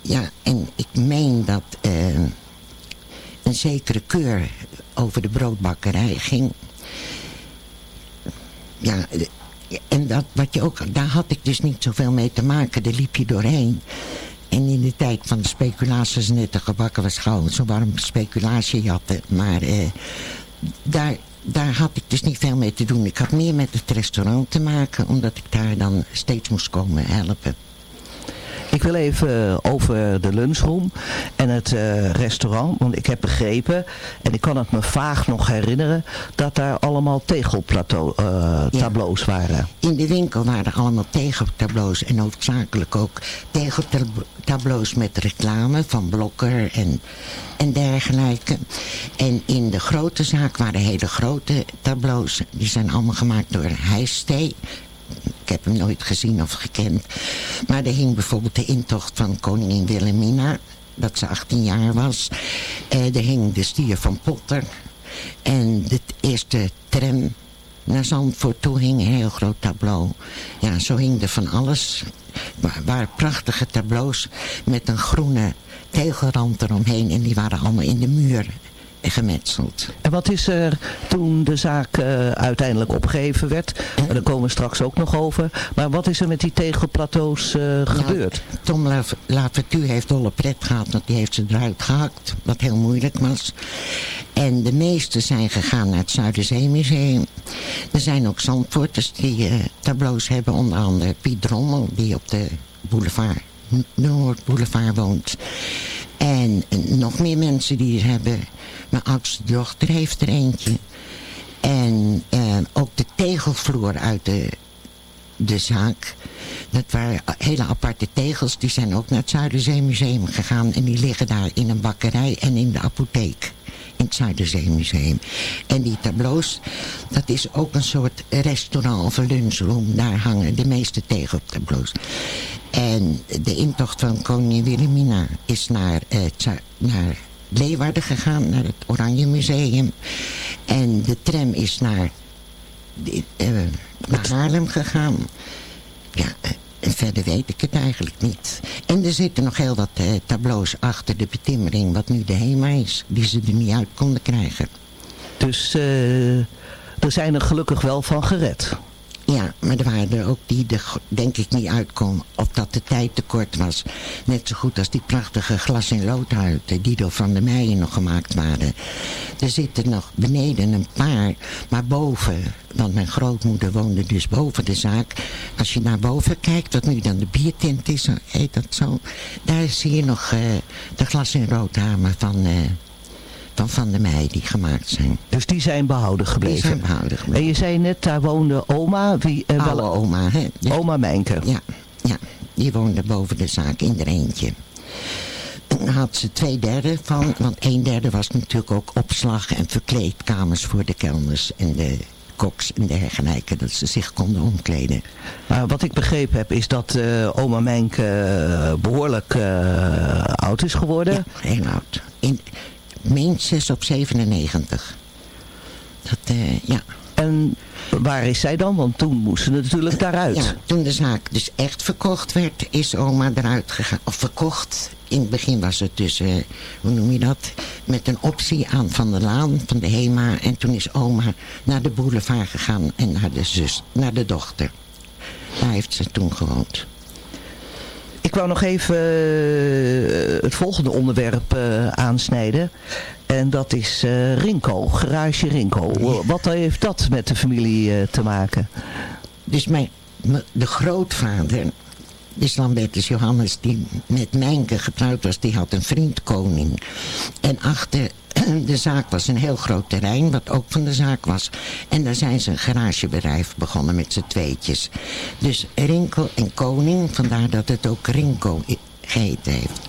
[SPEAKER 7] Ja, en ik meen dat eh, een zekere keur over de broodbakkerij ging. Ja, de- en dat, wat je ook, daar had ik dus niet zoveel mee te maken. Daar liep je doorheen. En in de tijd van de speculaties net de gebakken was gauw zo warm speculatie jatten. Maar eh, daar, daar had ik dus niet veel mee te doen. Ik had meer met het restaurant te maken, omdat ik daar dan steeds moest komen helpen.
[SPEAKER 6] Ik wil even over de lunchroom en het eh, restaurant. Want ik heb begrepen, en ik kan het me vaag nog herinneren... dat daar allemaal tegeltableaus waren.
[SPEAKER 7] In de winkel waren allemaal tegeltableaus en hoofdzakelijk ook tegeltableaus met reclame van Blokker en, en dergelijke. En in de grote zaak waren hele grote tableaus. Die zijn allemaal gemaakt door Heijstee. Ik heb hem nooit gezien of gekend. Maar er hing bijvoorbeeld de intocht van koningin Wilhelmina dat ze 18 jaar was. Eh, er hing de stier van Potter. En de eerste tram naar Zandvoort toe hing een heel groot tableau. Ja, zo hing er van alles. Er waren prachtige tableaus met een groene tegelrand eromheen. En die waren allemaal in de muur gemetseld.
[SPEAKER 6] En wat is er toen de zaak eh, uiteindelijk opgeheven werd? En daar komen we straks ook nog over. Maar wat is er met die tegelplateaus eh, gebeurd?
[SPEAKER 7] Ja, Tom La- Lavertu heeft dolle pret gehad, want die heeft ze eruit gehakt. Wat heel moeilijk was. En de meeste zijn gegaan naar het Zuiderzeemuseum. Er zijn ook Zandvoorters die eh, tableaus hebben. Onder andere Piet Drommel, die op de boulevard, Noordboulevard woont. En nog meer mensen die hebben. Mijn oudste dochter heeft er eentje. En eh, ook de tegelvloer uit de, de zaak. Dat waren hele aparte tegels. Die zijn ook naar het Zuiderzeemuseum gegaan. En die liggen daar in een bakkerij en in de apotheek. In het Zuiderzeemuseum. En die tableaus, dat is ook een soort restaurant of lunchroom. Daar hangen de meeste tegeltableaus. En de intocht van koningin Wilhelmina is naar, eh, naar Leeuwarden gegaan, naar het Oranje Museum. En de tram is naar, eh, naar gegaan. Ja, eh, en verder weet ik het eigenlijk niet. En er zitten nog heel wat eh, tableaus achter de betimmering, wat nu de HEMA is, die ze er niet uit konden krijgen.
[SPEAKER 6] Dus eh, er zijn er gelukkig wel van gered.
[SPEAKER 7] Ja, maar er waren er ook die er denk ik niet uitkomen. Of dat de tijd te kort was. Net zo goed als die prachtige glas- en loodhuiden die door Van der Meijen nog gemaakt waren. Er zitten nog beneden een paar, maar boven. Want mijn grootmoeder woonde dus boven de zaak. Als je naar boven kijkt, wat nu dan de biertent is, heet dat zo. Daar zie je nog eh, de glas- en roodhamen van... eh, van Van der Meij die gemaakt zijn.
[SPEAKER 6] Dus die zijn behouden gebleven.
[SPEAKER 7] Die zijn behouden gebleven.
[SPEAKER 6] En je zei net, daar woonde oma. Wie, eh,
[SPEAKER 7] Oude oma, hè?
[SPEAKER 6] Oma Mijnke.
[SPEAKER 7] Ja, ja, die woonde boven de zaak in er eentje. En daar had ze twee derde van, want een derde was natuurlijk ook opslag en verkleedkamers voor de kelners en de koks en dergelijke, dat ze zich konden omkleden.
[SPEAKER 6] Maar wat ik begrepen heb is dat eh, oma Mijnke eh, behoorlijk eh, oud is geworden.
[SPEAKER 7] Ja, heel oud. In, meen 6 op 97. Dat, eh, ja.
[SPEAKER 6] En waar is zij dan? Want toen moest ze natuurlijk daaruit.
[SPEAKER 7] Ja, toen de zaak dus echt verkocht werd, is oma eruit gegaan. Of verkocht. In het begin was het dus, eh, hoe noem je dat? Met een optie aan Van de Laan, van de HEMA. En toen is oma naar de boulevard gegaan en naar de zus, naar de dochter. Daar heeft ze toen gewoond.
[SPEAKER 6] Ik wou nog even eh, het volgende onderwerp eh, aansnijden. En dat is eh, Rinko, garage Rinko. Wat heeft dat met de familie te maken?
[SPEAKER 7] Dus mijn, de grootvader, Lambertus Johannes, die met Mijnke getrouwd was, die had een vriend koning. En achter de zaak was een heel groot terrein, wat ook van de zaak was. En daar zijn ze een garagebedrijf begonnen met z'n tweetjes. Dus Rinko en Koning, vandaar dat het ook Rinko geheten heeft.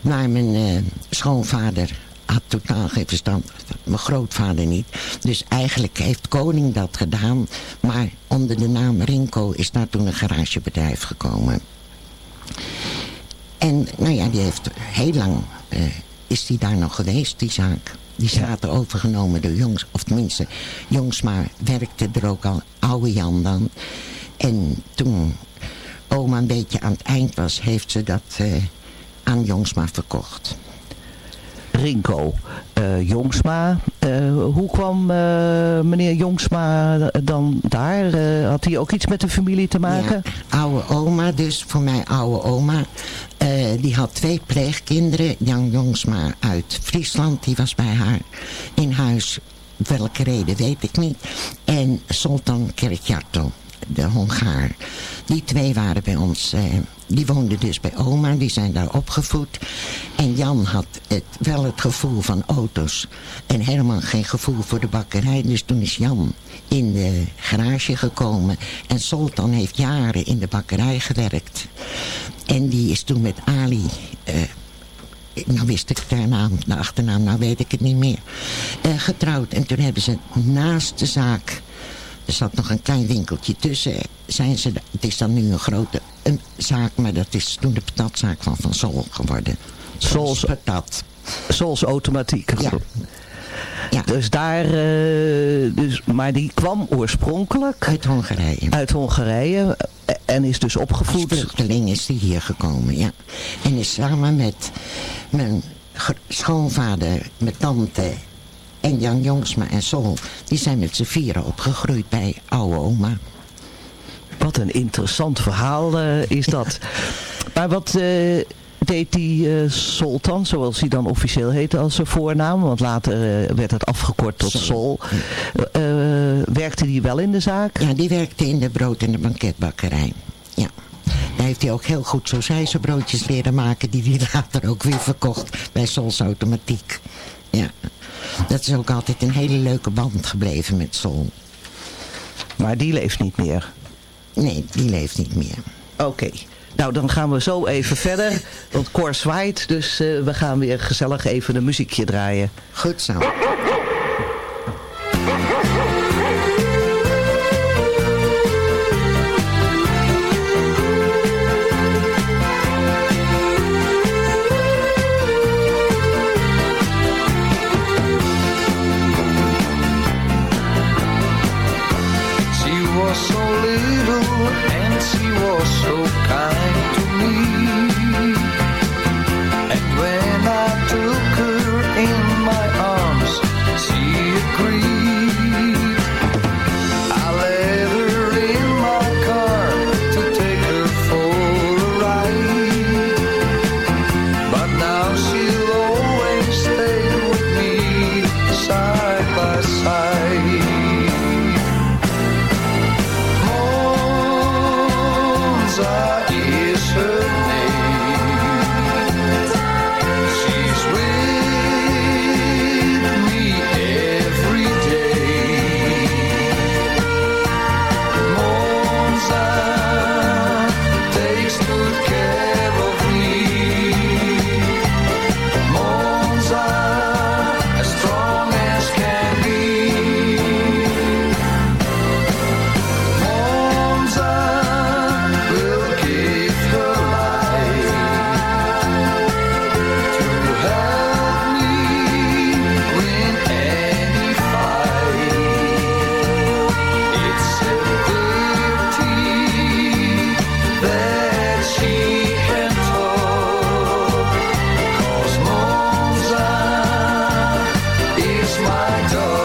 [SPEAKER 7] Maar mijn eh, schoonvader had totaal geen verstand. Mijn grootvader niet. Dus eigenlijk heeft Koning dat gedaan. Maar onder de naam Rinko is daar toen een garagebedrijf gekomen. En nou ja, die heeft heel lang... eh, is die daar nog geweest, die zaak. Die is later overgenomen door Jongs... Of tenminste, Jongsma werkte er ook al. Oude Jan dan. En toen oma een beetje aan het eind was... heeft ze dat eh, aan Jongsma verkocht.
[SPEAKER 6] Rinko, eh, Jongsma. Eh, hoe kwam meneer Jongsma dan daar? Had hij ook iets met de familie te maken?
[SPEAKER 7] Ja, oude oma, dus voor mij oude oma. Eh, die had twee pleegkinderen. Jan Jongsma uit Friesland, die was bij haar in huis. Welke reden weet ik niet. En Sultan Kerkjarto, de Hongaar. Die twee waren bij ons... eh, die woonden dus bij oma, die zijn daar opgevoed. En Jan had wel het gevoel van auto's en helemaal geen gevoel voor de bakkerij. Dus toen is Jan in de garage gekomen. En Sultan heeft jaren in de bakkerij gewerkt. En die is toen met Ali... eh, nou wist ik de naam, de achternaam, nou weet ik het niet meer. eh, getrouwd. En toen hebben ze naast de zaak... Er zat nog een klein winkeltje tussen. Zijn ze, het is dan nu een grote een zaak, maar dat is toen de patatzaak van Van Sol geworden.
[SPEAKER 6] Sols
[SPEAKER 11] patat.
[SPEAKER 6] Sols automatiek. Ja. Dus daar, eh, dus, maar die kwam oorspronkelijk
[SPEAKER 11] uit Hongarije.
[SPEAKER 6] Uit Hongarije eh, en is dus opgevoed.
[SPEAKER 11] Als vluchteling is die hier gekomen, ja. En is samen met mijn schoonvader, mijn tante en Jan Jongsma en Sol, die zijn met z'n vieren opgegroeid bij oude oma.
[SPEAKER 6] Wat een interessant verhaal eh, is dat. Maar wat deed die eh, Sultan, zoals hij dan officieel heette als zijn voornaam, want later eh, werd het afgekort tot Sol. Eh, werkte die wel in de zaak?
[SPEAKER 11] Ja, die werkte in de brood- en de banketbakkerij. Ja. Daar heeft hij ook heel goed broodjes leren maken... die hij later ook weer verkocht bij Sols Automatiek. Ja. Dat is ook altijd een hele leuke band gebleven met Sol.
[SPEAKER 6] Maar die leeft niet meer?
[SPEAKER 11] Nee, die leeft niet meer.
[SPEAKER 6] Oké. Nou, dan gaan we zo even verder. Want Cor zwaait, dus eh, we gaan weer gezellig even een muziekje draaien.
[SPEAKER 11] Goed zo.
[SPEAKER 12] my
[SPEAKER 6] door.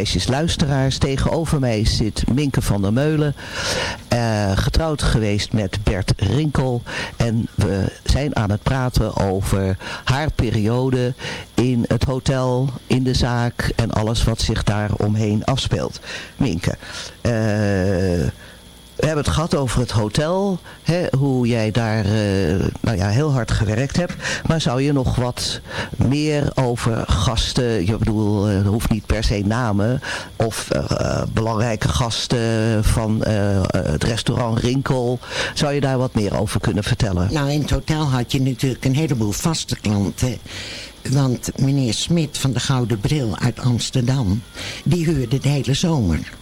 [SPEAKER 6] Meisjes, luisteraars. Tegenover mij zit Minke van der Meulen, eh, getrouwd geweest met Bert Rinkel. En we zijn aan het praten over haar periode in het hotel, in de zaak en alles wat zich daar omheen afspeelt. Minke, eh, we hebben het gehad over het hotel. Hè, hoe jij daar eh, nou ja, heel hard gewerkt hebt. Maar zou je nog wat meer over gasten... Je bedoel, eh, er hoeft niet per se namen. Of eh, belangrijke gasten van het restaurant Rinkel. Zou je daar wat meer over kunnen vertellen?
[SPEAKER 7] Nou, in het hotel had je natuurlijk een heleboel vaste klanten. Want meneer Smit van de Gouden Bril uit Amsterdam... die huurde de hele zomer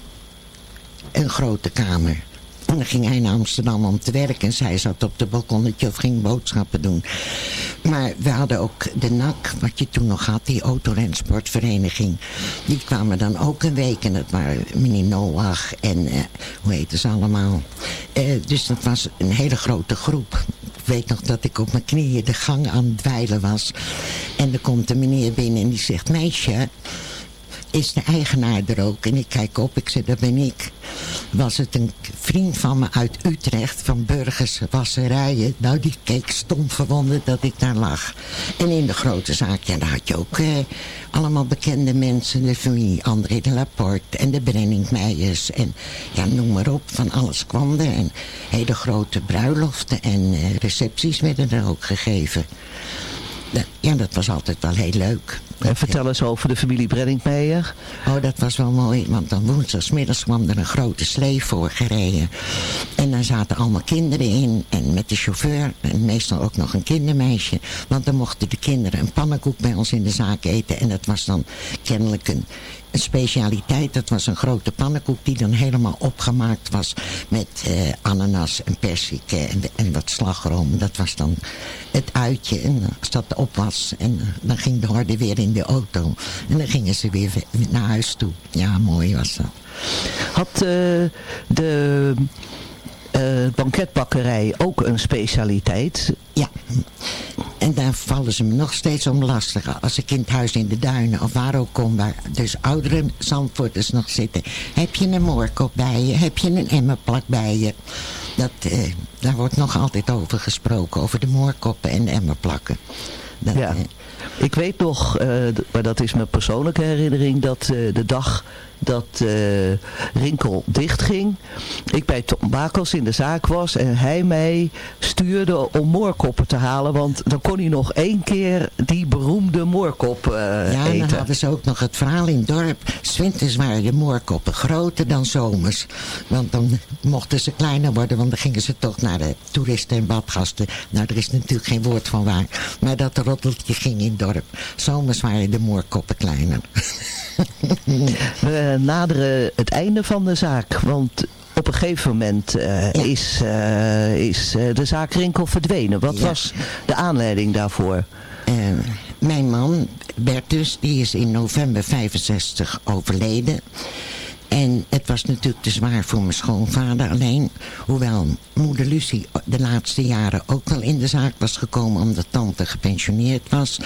[SPEAKER 7] een grote kamer. En dan ging hij naar Amsterdam om te werken. En zij zat op de balkonnetje of ging boodschappen doen. Maar we hadden ook de NAC, wat je toen nog had, die autorensportvereniging. Die kwamen dan ook een week. En dat waren meneer Noach en eh, hoe heten ze allemaal. Eh, dus dat was een hele grote groep. Ik weet nog dat ik op mijn knieën de gang aan het dweilen was. En er komt een meneer binnen en die zegt... Meisje, is de eigenaar er ook? En ik kijk op, ik zeg, dat ben ik. Was het een vriend van me uit Utrecht, van Burgers Wasserijen. Nou, die keek stom verwonderd dat ik daar lag. En in de grote zaak, ja, daar had je ook eh, allemaal bekende mensen. De familie André de Laporte en de Brenningmeijers. En ja, noem maar op, van alles kwam er. En hele grote bruiloften en eh, recepties werden er ook gegeven. Ja, dat was altijd wel heel leuk.
[SPEAKER 6] En vertel eens over de familie Brenningmeijer.
[SPEAKER 7] Oh, dat was wel mooi, want dan woensdagsmiddags kwam er een grote slee voor gereden. En daar zaten allemaal kinderen in en met de chauffeur en meestal ook nog een kindermeisje. Want dan mochten de kinderen een pannenkoek bij ons in de zaak eten. En dat was dan kennelijk een, een specialiteit. Dat was een grote pannenkoek die dan helemaal opgemaakt was met eh, ananas en persik en, en wat slagroom. Dat was dan het uitje. En als dat op was, en eh, dan ging de horde weer in de auto. En dan gingen ze weer we- naar huis toe. Ja, mooi was dat.
[SPEAKER 6] Had eh, de eh, banketbakkerij ook een specialiteit?
[SPEAKER 7] Ja. En daar vallen ze me nog steeds om lastig. Als ik in het huis in de duinen of waar ook kom, waar dus oudere Zandvoorters nog zitten. Heb je een moorkop bij je? Heb je een emmerplak bij je? Dat, eh, daar wordt nog altijd over gesproken, over de moorkoppen en de emmerplakken. Dat,
[SPEAKER 6] Ja. Ik weet nog, eh, maar dat is mijn persoonlijke herinnering, dat eh, de dag dat eh, Rinkel dichtging, ik bij Tom Bakels in de zaak was en hij mij stuurde om moorkoppen te halen, want dan kon hij nog één keer die beroemde moorkop eh,
[SPEAKER 7] ja, en dan
[SPEAKER 6] eten.
[SPEAKER 7] hadden ze ook nog het verhaal in het dorp. Zwinters waren de moorkoppen groter dan zomers. Want dan mochten ze kleiner worden, want dan gingen ze toch naar de toeristen en badgasten. Nou, er is natuurlijk geen woord van waar. Maar dat roddeltje ging in het dorp. Zomers waren de moorkoppen kleiner.
[SPEAKER 6] We naderen het einde van de zaak, want op een gegeven moment eh, is, eh, is eh, de zaak Rinkel verdwenen. Wat
[SPEAKER 7] Ja.
[SPEAKER 6] was de aanleiding daarvoor?
[SPEAKER 7] Eh, mijn man, Bertus, die is in november 65 overleden. En het was natuurlijk te zwaar voor mijn schoonvader alleen. Hoewel moeder Lucie de laatste jaren ook wel in de zaak was gekomen... omdat tante gepensioneerd was.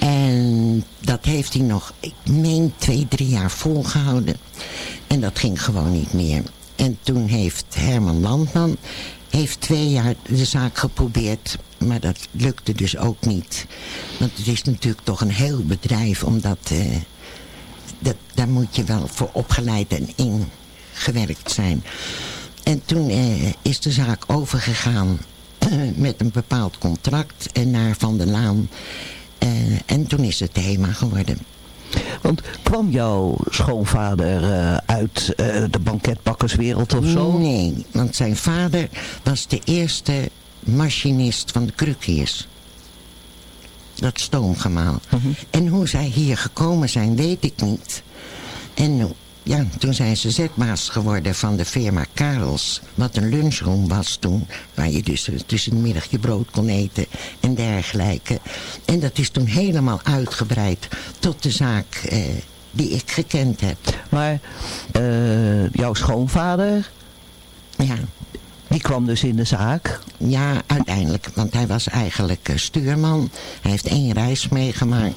[SPEAKER 7] En dat heeft hij nog, ik meen, twee, drie jaar volgehouden. En dat ging gewoon niet meer. En toen heeft Herman Landman heeft twee jaar de zaak geprobeerd, maar dat lukte dus ook niet. Want het is natuurlijk toch een heel bedrijf, omdat eh, dat, daar moet je wel voor opgeleid en ingewerkt zijn. En toen eh, is de zaak overgegaan met een bepaald contract en naar Van der Laan. Eh, en toen is het thema geworden.
[SPEAKER 6] Want kwam jouw schoonvader eh, uit eh, de banketbakkerswereld of zo?
[SPEAKER 7] Nee, want zijn vader was de eerste machinist van de krukjes. Dat stoomgemaal. En hoe zij hier gekomen zijn, weet ik niet. En ja, toen zijn ze zetmaas geworden van de firma Karels. Wat een lunchroom was toen. Waar je dus eh, tussen de middag je brood kon eten en dergelijke. En dat is toen helemaal uitgebreid tot de zaak eh, die ik gekend heb.
[SPEAKER 6] Maar eh, jouw schoonvader,
[SPEAKER 7] Ja.
[SPEAKER 6] Die kwam dus in de zaak.
[SPEAKER 7] Ja, uiteindelijk. Want hij was eigenlijk eh, stuurman. Hij heeft één reis meegemaakt.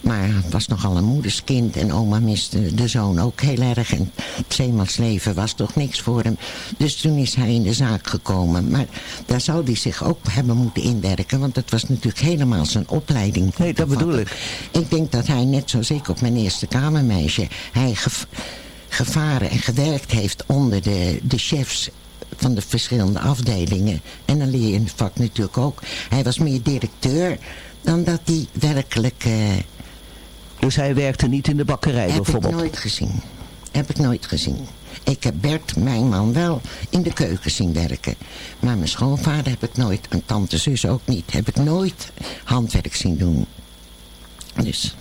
[SPEAKER 7] Maar hij was nogal een moederskind. En oma miste de zoon ook heel erg. En het zeemansleven was toch niks voor hem. Dus toen is hij in de zaak gekomen. Maar daar zou hij zich ook hebben moeten inwerken. Want het was natuurlijk helemaal zijn opleiding.
[SPEAKER 6] Nee, dat bedoel ik.
[SPEAKER 7] Ik denk dat hij net zoals ik op mijn eerste kamermeisje... hij gevaren en gewerkt heeft onder de, de chefs van de verschillende afdelingen. En dan leer je in het vak natuurlijk ook. Hij was meer directeur dan dat hij werkelijk... eh,
[SPEAKER 10] Dus hij werkte niet in de bakkerij
[SPEAKER 7] heb
[SPEAKER 10] bijvoorbeeld?
[SPEAKER 7] ik nooit gezien. Heb ik nooit gezien. Ik heb Bert, mijn man, wel in de keuken zien werken. Maar mijn schoonvader heb ik nooit, en tante zus ook niet, heb ik nooit handwerk zien doen. Dus,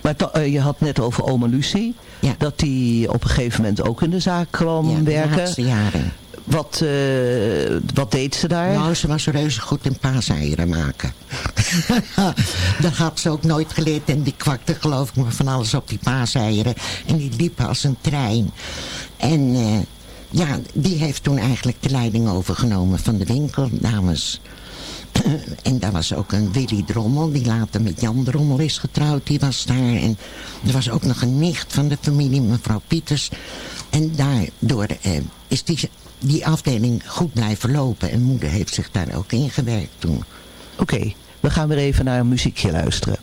[SPEAKER 10] Maar eh, je had net over oma Lucie. Dat die op een gegeven moment ook in de zaak kwam
[SPEAKER 7] ja, de
[SPEAKER 10] werken.
[SPEAKER 7] laatste jaren.
[SPEAKER 10] Wat, eh, wat deed ze daar?
[SPEAKER 7] Nou, ze was reuze goed in paaseieren maken. dat had ze ook nooit geleerd. En die kwakte geloof ik maar van alles op die paaseieren. En die liep als een trein. En eh, ja, die heeft toen eigenlijk de leiding overgenomen van de winkel. Namens... en daar was ook een Willy Drommel, die later met Jan Drommel is getrouwd. Die was daar. En er was ook nog een nicht van de familie, mevrouw Pieters. En daardoor eh, is die, die afdeling goed blijven lopen. En moeder heeft zich daar ook ingewerkt toen.
[SPEAKER 10] Oké, we gaan weer even naar een muziekje luisteren.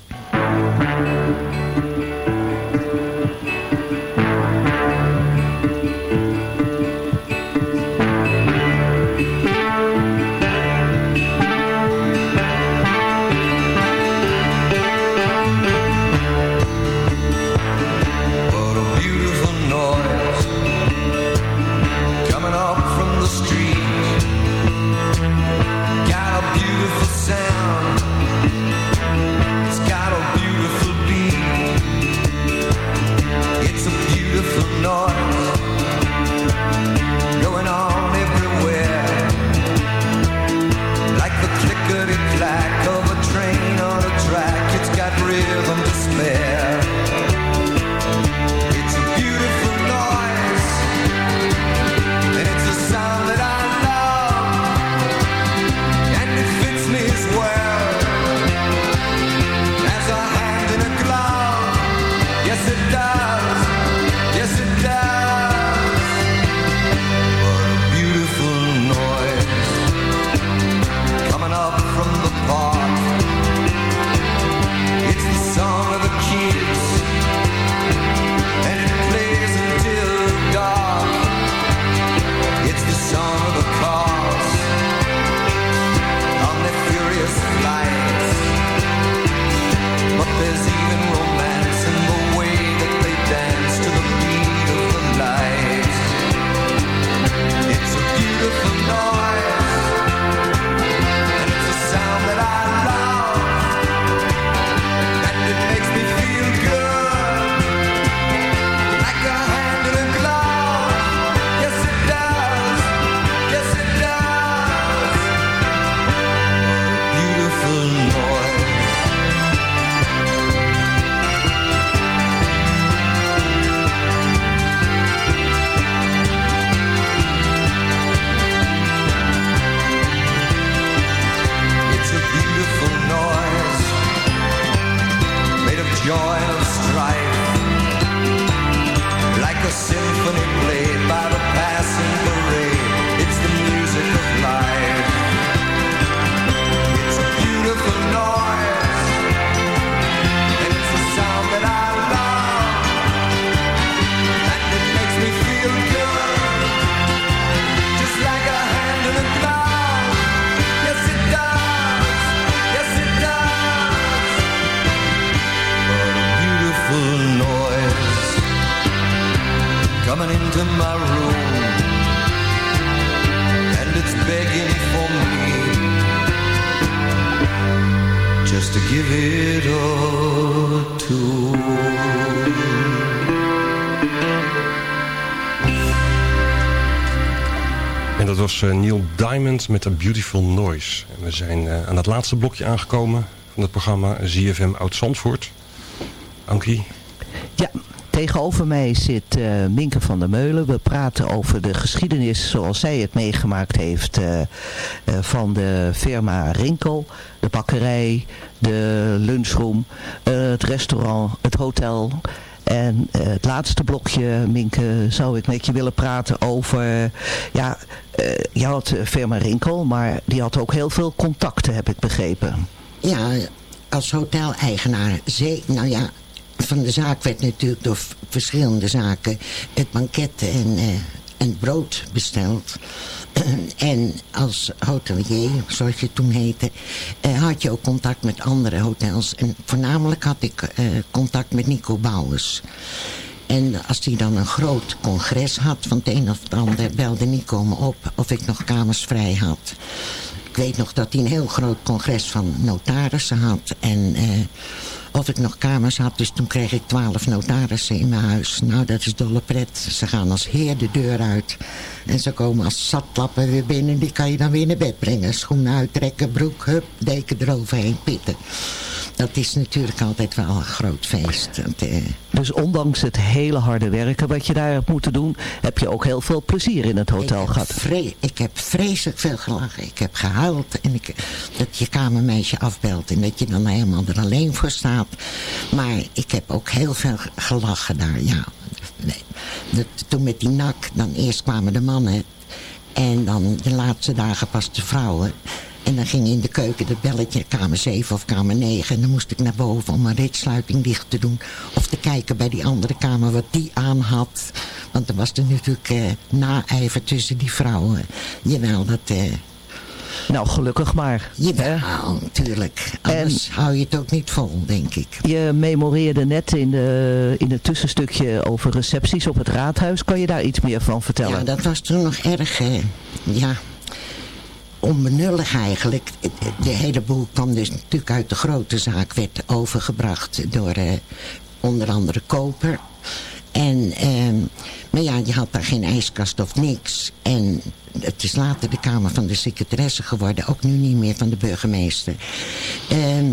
[SPEAKER 13] Give it a tune.
[SPEAKER 9] En dat was eh, Neil Diamond met A Beautiful Noise. En we zijn eh, aan het laatste blokje aangekomen van het programma ZFM Oud-Zandvoort. Ankie,
[SPEAKER 10] Ja, tegenover mij zit eh, Minke van der Meulen. We praten over de geschiedenis zoals zij het meegemaakt heeft eh, eh, van de firma Rinkel. De bakkerij, de lunchroom, het restaurant, het hotel. En het laatste blokje, Minke, zou ik met je willen praten over... Ja, je had firma Rinkel, maar die had ook heel veel contacten, heb ik begrepen.
[SPEAKER 7] Ja, als hoteleigenaar, ze- nou ja, van de zaak werd natuurlijk door verschillende zaken het banket en eh, en brood besteld. En als hotelier, zoals je toen heette, eh, had je ook contact met andere hotels. En voornamelijk had ik eh, contact met Nico Bouwers. En als hij dan een groot congres had van het een of het ander, belde Nico me op of ik nog kamers vrij had. Ik weet nog dat hij een heel groot congres van notarissen had. En of ik nog kamers had. Dus toen kreeg ik twaalf notarissen in mijn huis. Nou, dat is dolle pret. Ze gaan als heer de deur uit. En ze komen als zatlappen weer binnen. Die kan je dan weer naar bed brengen. Schoenen uittrekken, broek, hup, deken eroverheen, pitten. Dat is natuurlijk altijd wel een groot feest. Eh,
[SPEAKER 6] Dus ondanks het hele harde werken wat je daar hebt moeten doen, heb je ook heel veel plezier in het hotel
[SPEAKER 7] ik
[SPEAKER 6] gehad.
[SPEAKER 7] Heb ik heb vreselijk veel gelachen. Ik heb gehuild. En ik, dat je kamermeisje afbelt. En dat je dan helemaal er alleen voor staat. Maar ik heb ook heel veel gelachen daar. Ja. Nee. Toen met die nak. Dan eerst kwamen de mannen. En dan de laatste dagen pas de vrouwen. En dan ging in de keuken dat belletje, kamer 7 of kamer 9. En dan moest ik naar boven om mijn ritsluiting dicht te doen. Of te kijken bij die andere kamer wat die aan had. Want er was er natuurlijk eh, naijver tussen die vrouwen. Jawel, dat... Eh,
[SPEAKER 6] nou, gelukkig maar.
[SPEAKER 7] Jawel, natuurlijk. Anders hou je het ook niet vol, denk ik.
[SPEAKER 6] Je memoreerde net in, de, in het tussenstukje over recepties op het raadhuis. Kan je daar iets meer van vertellen?
[SPEAKER 7] Ja, dat was toen nog erg, eh, ja, onbenullig eigenlijk. De hele boel kwam dus natuurlijk uit de grote zaak. Werd overgebracht door eh, onder andere Koper. En, ehm, maar ja, je had daar geen ijskast of niks. En het is later de Kamer van de Secretaresse geworden. Ook nu niet meer van de burgemeester. Ehm,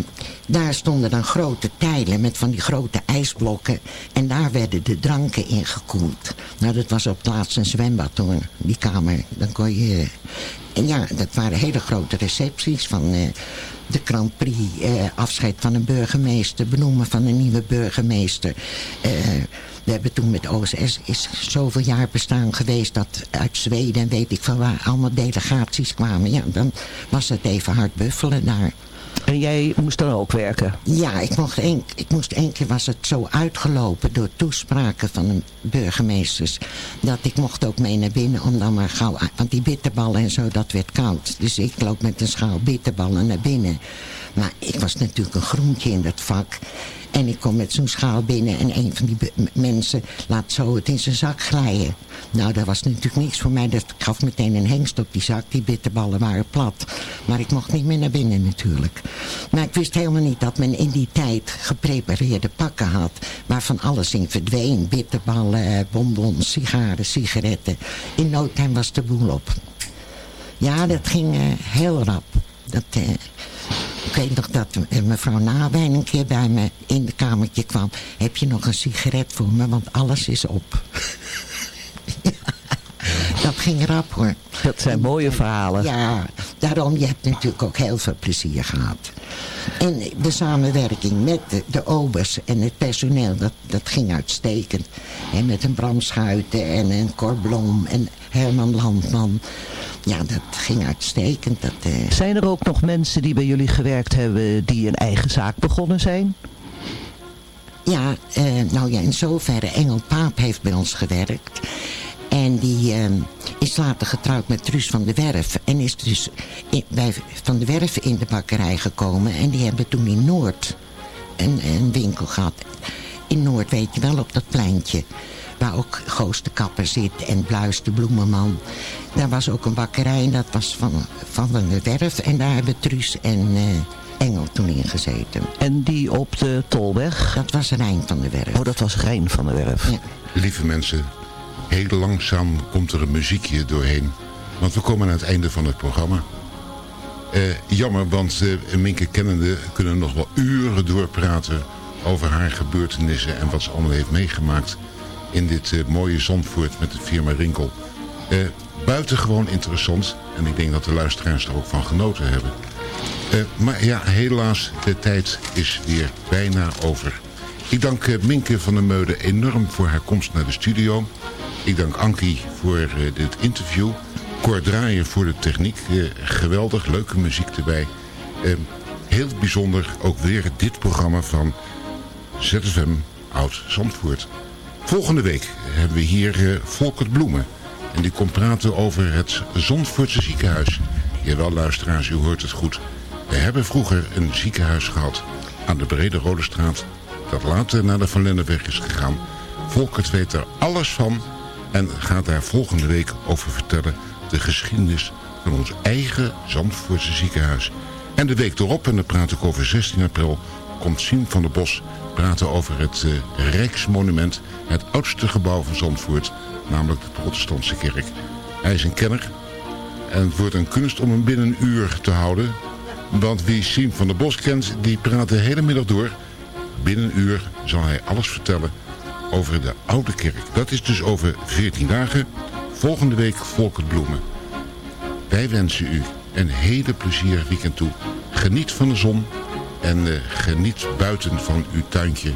[SPEAKER 7] daar stonden dan grote tijlen met van die grote ijsblokken. En daar werden de dranken in gekoeld. Nou, dat was op het laatst een zwembad hoor, die kamer. Dan kon je... En ja, dat waren hele grote recepties van... eh, de Grand Prix, eh, afscheid van een burgemeester, benoemen van een nieuwe burgemeester. Eh, we hebben toen met OSS is zoveel jaar bestaan geweest dat uit Zweden en weet ik van waar allemaal delegaties kwamen. Ja, dan was het even hard buffelen daar.
[SPEAKER 6] En jij moest dan ook werken?
[SPEAKER 7] Ja, ik, mocht één, ik moest één keer was het zo uitgelopen door toespraken van de burgemeesters. Dat ik mocht ook mee naar binnen om dan maar gauw... Want die bitterballen en zo, dat werd koud. Dus ik loop met een schaal bitterballen naar binnen. Maar ik was natuurlijk een groentje in dat vak. En ik kom met zo'n schaal binnen en een van die mensen laat zo het in zijn zak glijden. Nou, dat was natuurlijk niks voor mij. Dat gaf meteen een hengst op die zak. Die bitterballen waren plat. Maar ik mocht niet meer naar binnen natuurlijk. Maar ik wist helemaal niet dat men in die tijd geprepareerde pakken had. Waarvan alles in verdween. Bitterballen, bonbons, sigaren, sigaretten. In no was de boel op. Ja, dat ging eh, heel rap. Dat, eh, ik weet nog dat eh, mevrouw Nawijn een keer bij me in de kamertje kwam. Heb je nog een sigaret voor me? Want alles is op. dat ging rap hoor.
[SPEAKER 6] Dat zijn mooie verhalen.
[SPEAKER 7] Ja, daarom, je hebt natuurlijk ook heel veel plezier gehad. En de samenwerking met de, de obers en het personeel, dat, dat ging uitstekend. En met een Bram Schuiten en een Cor Blom en Herman Landman. Ja, dat ging uitstekend. Dat, eh,
[SPEAKER 6] Zijn er ook nog mensen die bij jullie gewerkt hebben die een eigen zaak begonnen zijn?
[SPEAKER 7] Ja, eh, nou ja, in zoverre Engel Paap heeft bij ons gewerkt. En die eh, is later getrouwd met Truus van de Werf. En is dus in- bij Van de Werf in de bakkerij gekomen. En die hebben toen in Noord een, een winkel gehad. In Noord weet je wel, op dat pleintje. Waar ook Goos de Kapper zit en Bluis de Bloemenman. Daar was ook een bakkerij en dat was van, van de Werf. En daar hebben Truus en eh, Engel toen in gezeten.
[SPEAKER 6] En die op de Tolweg?
[SPEAKER 7] Dat was Rijn van de Werf.
[SPEAKER 6] Oh, dat was Rijn van de Werf.
[SPEAKER 7] Ja.
[SPEAKER 5] Lieve mensen, heel langzaam komt er een muziekje doorheen. Want we komen aan het einde van het programma. Eh, jammer, want eh Minke kennende kunnen nog wel uren doorpraten... over haar gebeurtenissen en wat ze allemaal heeft meegemaakt... in dit eh, mooie Zandvoort met de firma Rinkel. Eh, buitengewoon interessant. En ik denk dat de luisteraars er ook van genoten hebben. Eh, maar ja, helaas, de tijd is weer bijna over. Ik dank Minke van der Meulen enorm voor haar komst naar de studio. Ik dank Ankie voor dit interview. Cor voor de techniek. Geweldig, leuke muziek erbij. Heel bijzonder ook weer dit programma van ZFM Oud Zandvoort. Volgende week hebben we hier eh, Volkert Bloemen. En die komt praten over het Zandvoortse ziekenhuis. Jawel, luisteraars, u hoort het goed. We hebben vroeger een ziekenhuis gehad aan de Brede Rode Straat... dat later naar de Van Lennepweg is gegaan. Volkert weet er alles van en gaat daar volgende week over vertellen... de geschiedenis van ons eigen Zandvoortse ziekenhuis. En de week erop, en dan praat ik over 16 april... komt Siem van der Bos praten over het eh, Rijksmonument... het oudste gebouw van Zandvoort, namelijk de protestantse kerk. Hij is een kenner en het wordt een kunst om hem binnen een uur te houden... Want wie Siem van der Bos kent, die praat de hele middag door. Binnen een uur zal hij alles vertellen over de Oude Kerk. Dat is dus over 14 dagen. Volgende week Volkert Bloemen. Wij wensen u een hele plezierig weekend toe. Geniet van de zon en eh, geniet buiten van uw tuintje.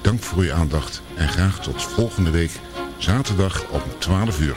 [SPEAKER 5] Dank voor uw aandacht en graag tot volgende week zaterdag om 12 uur.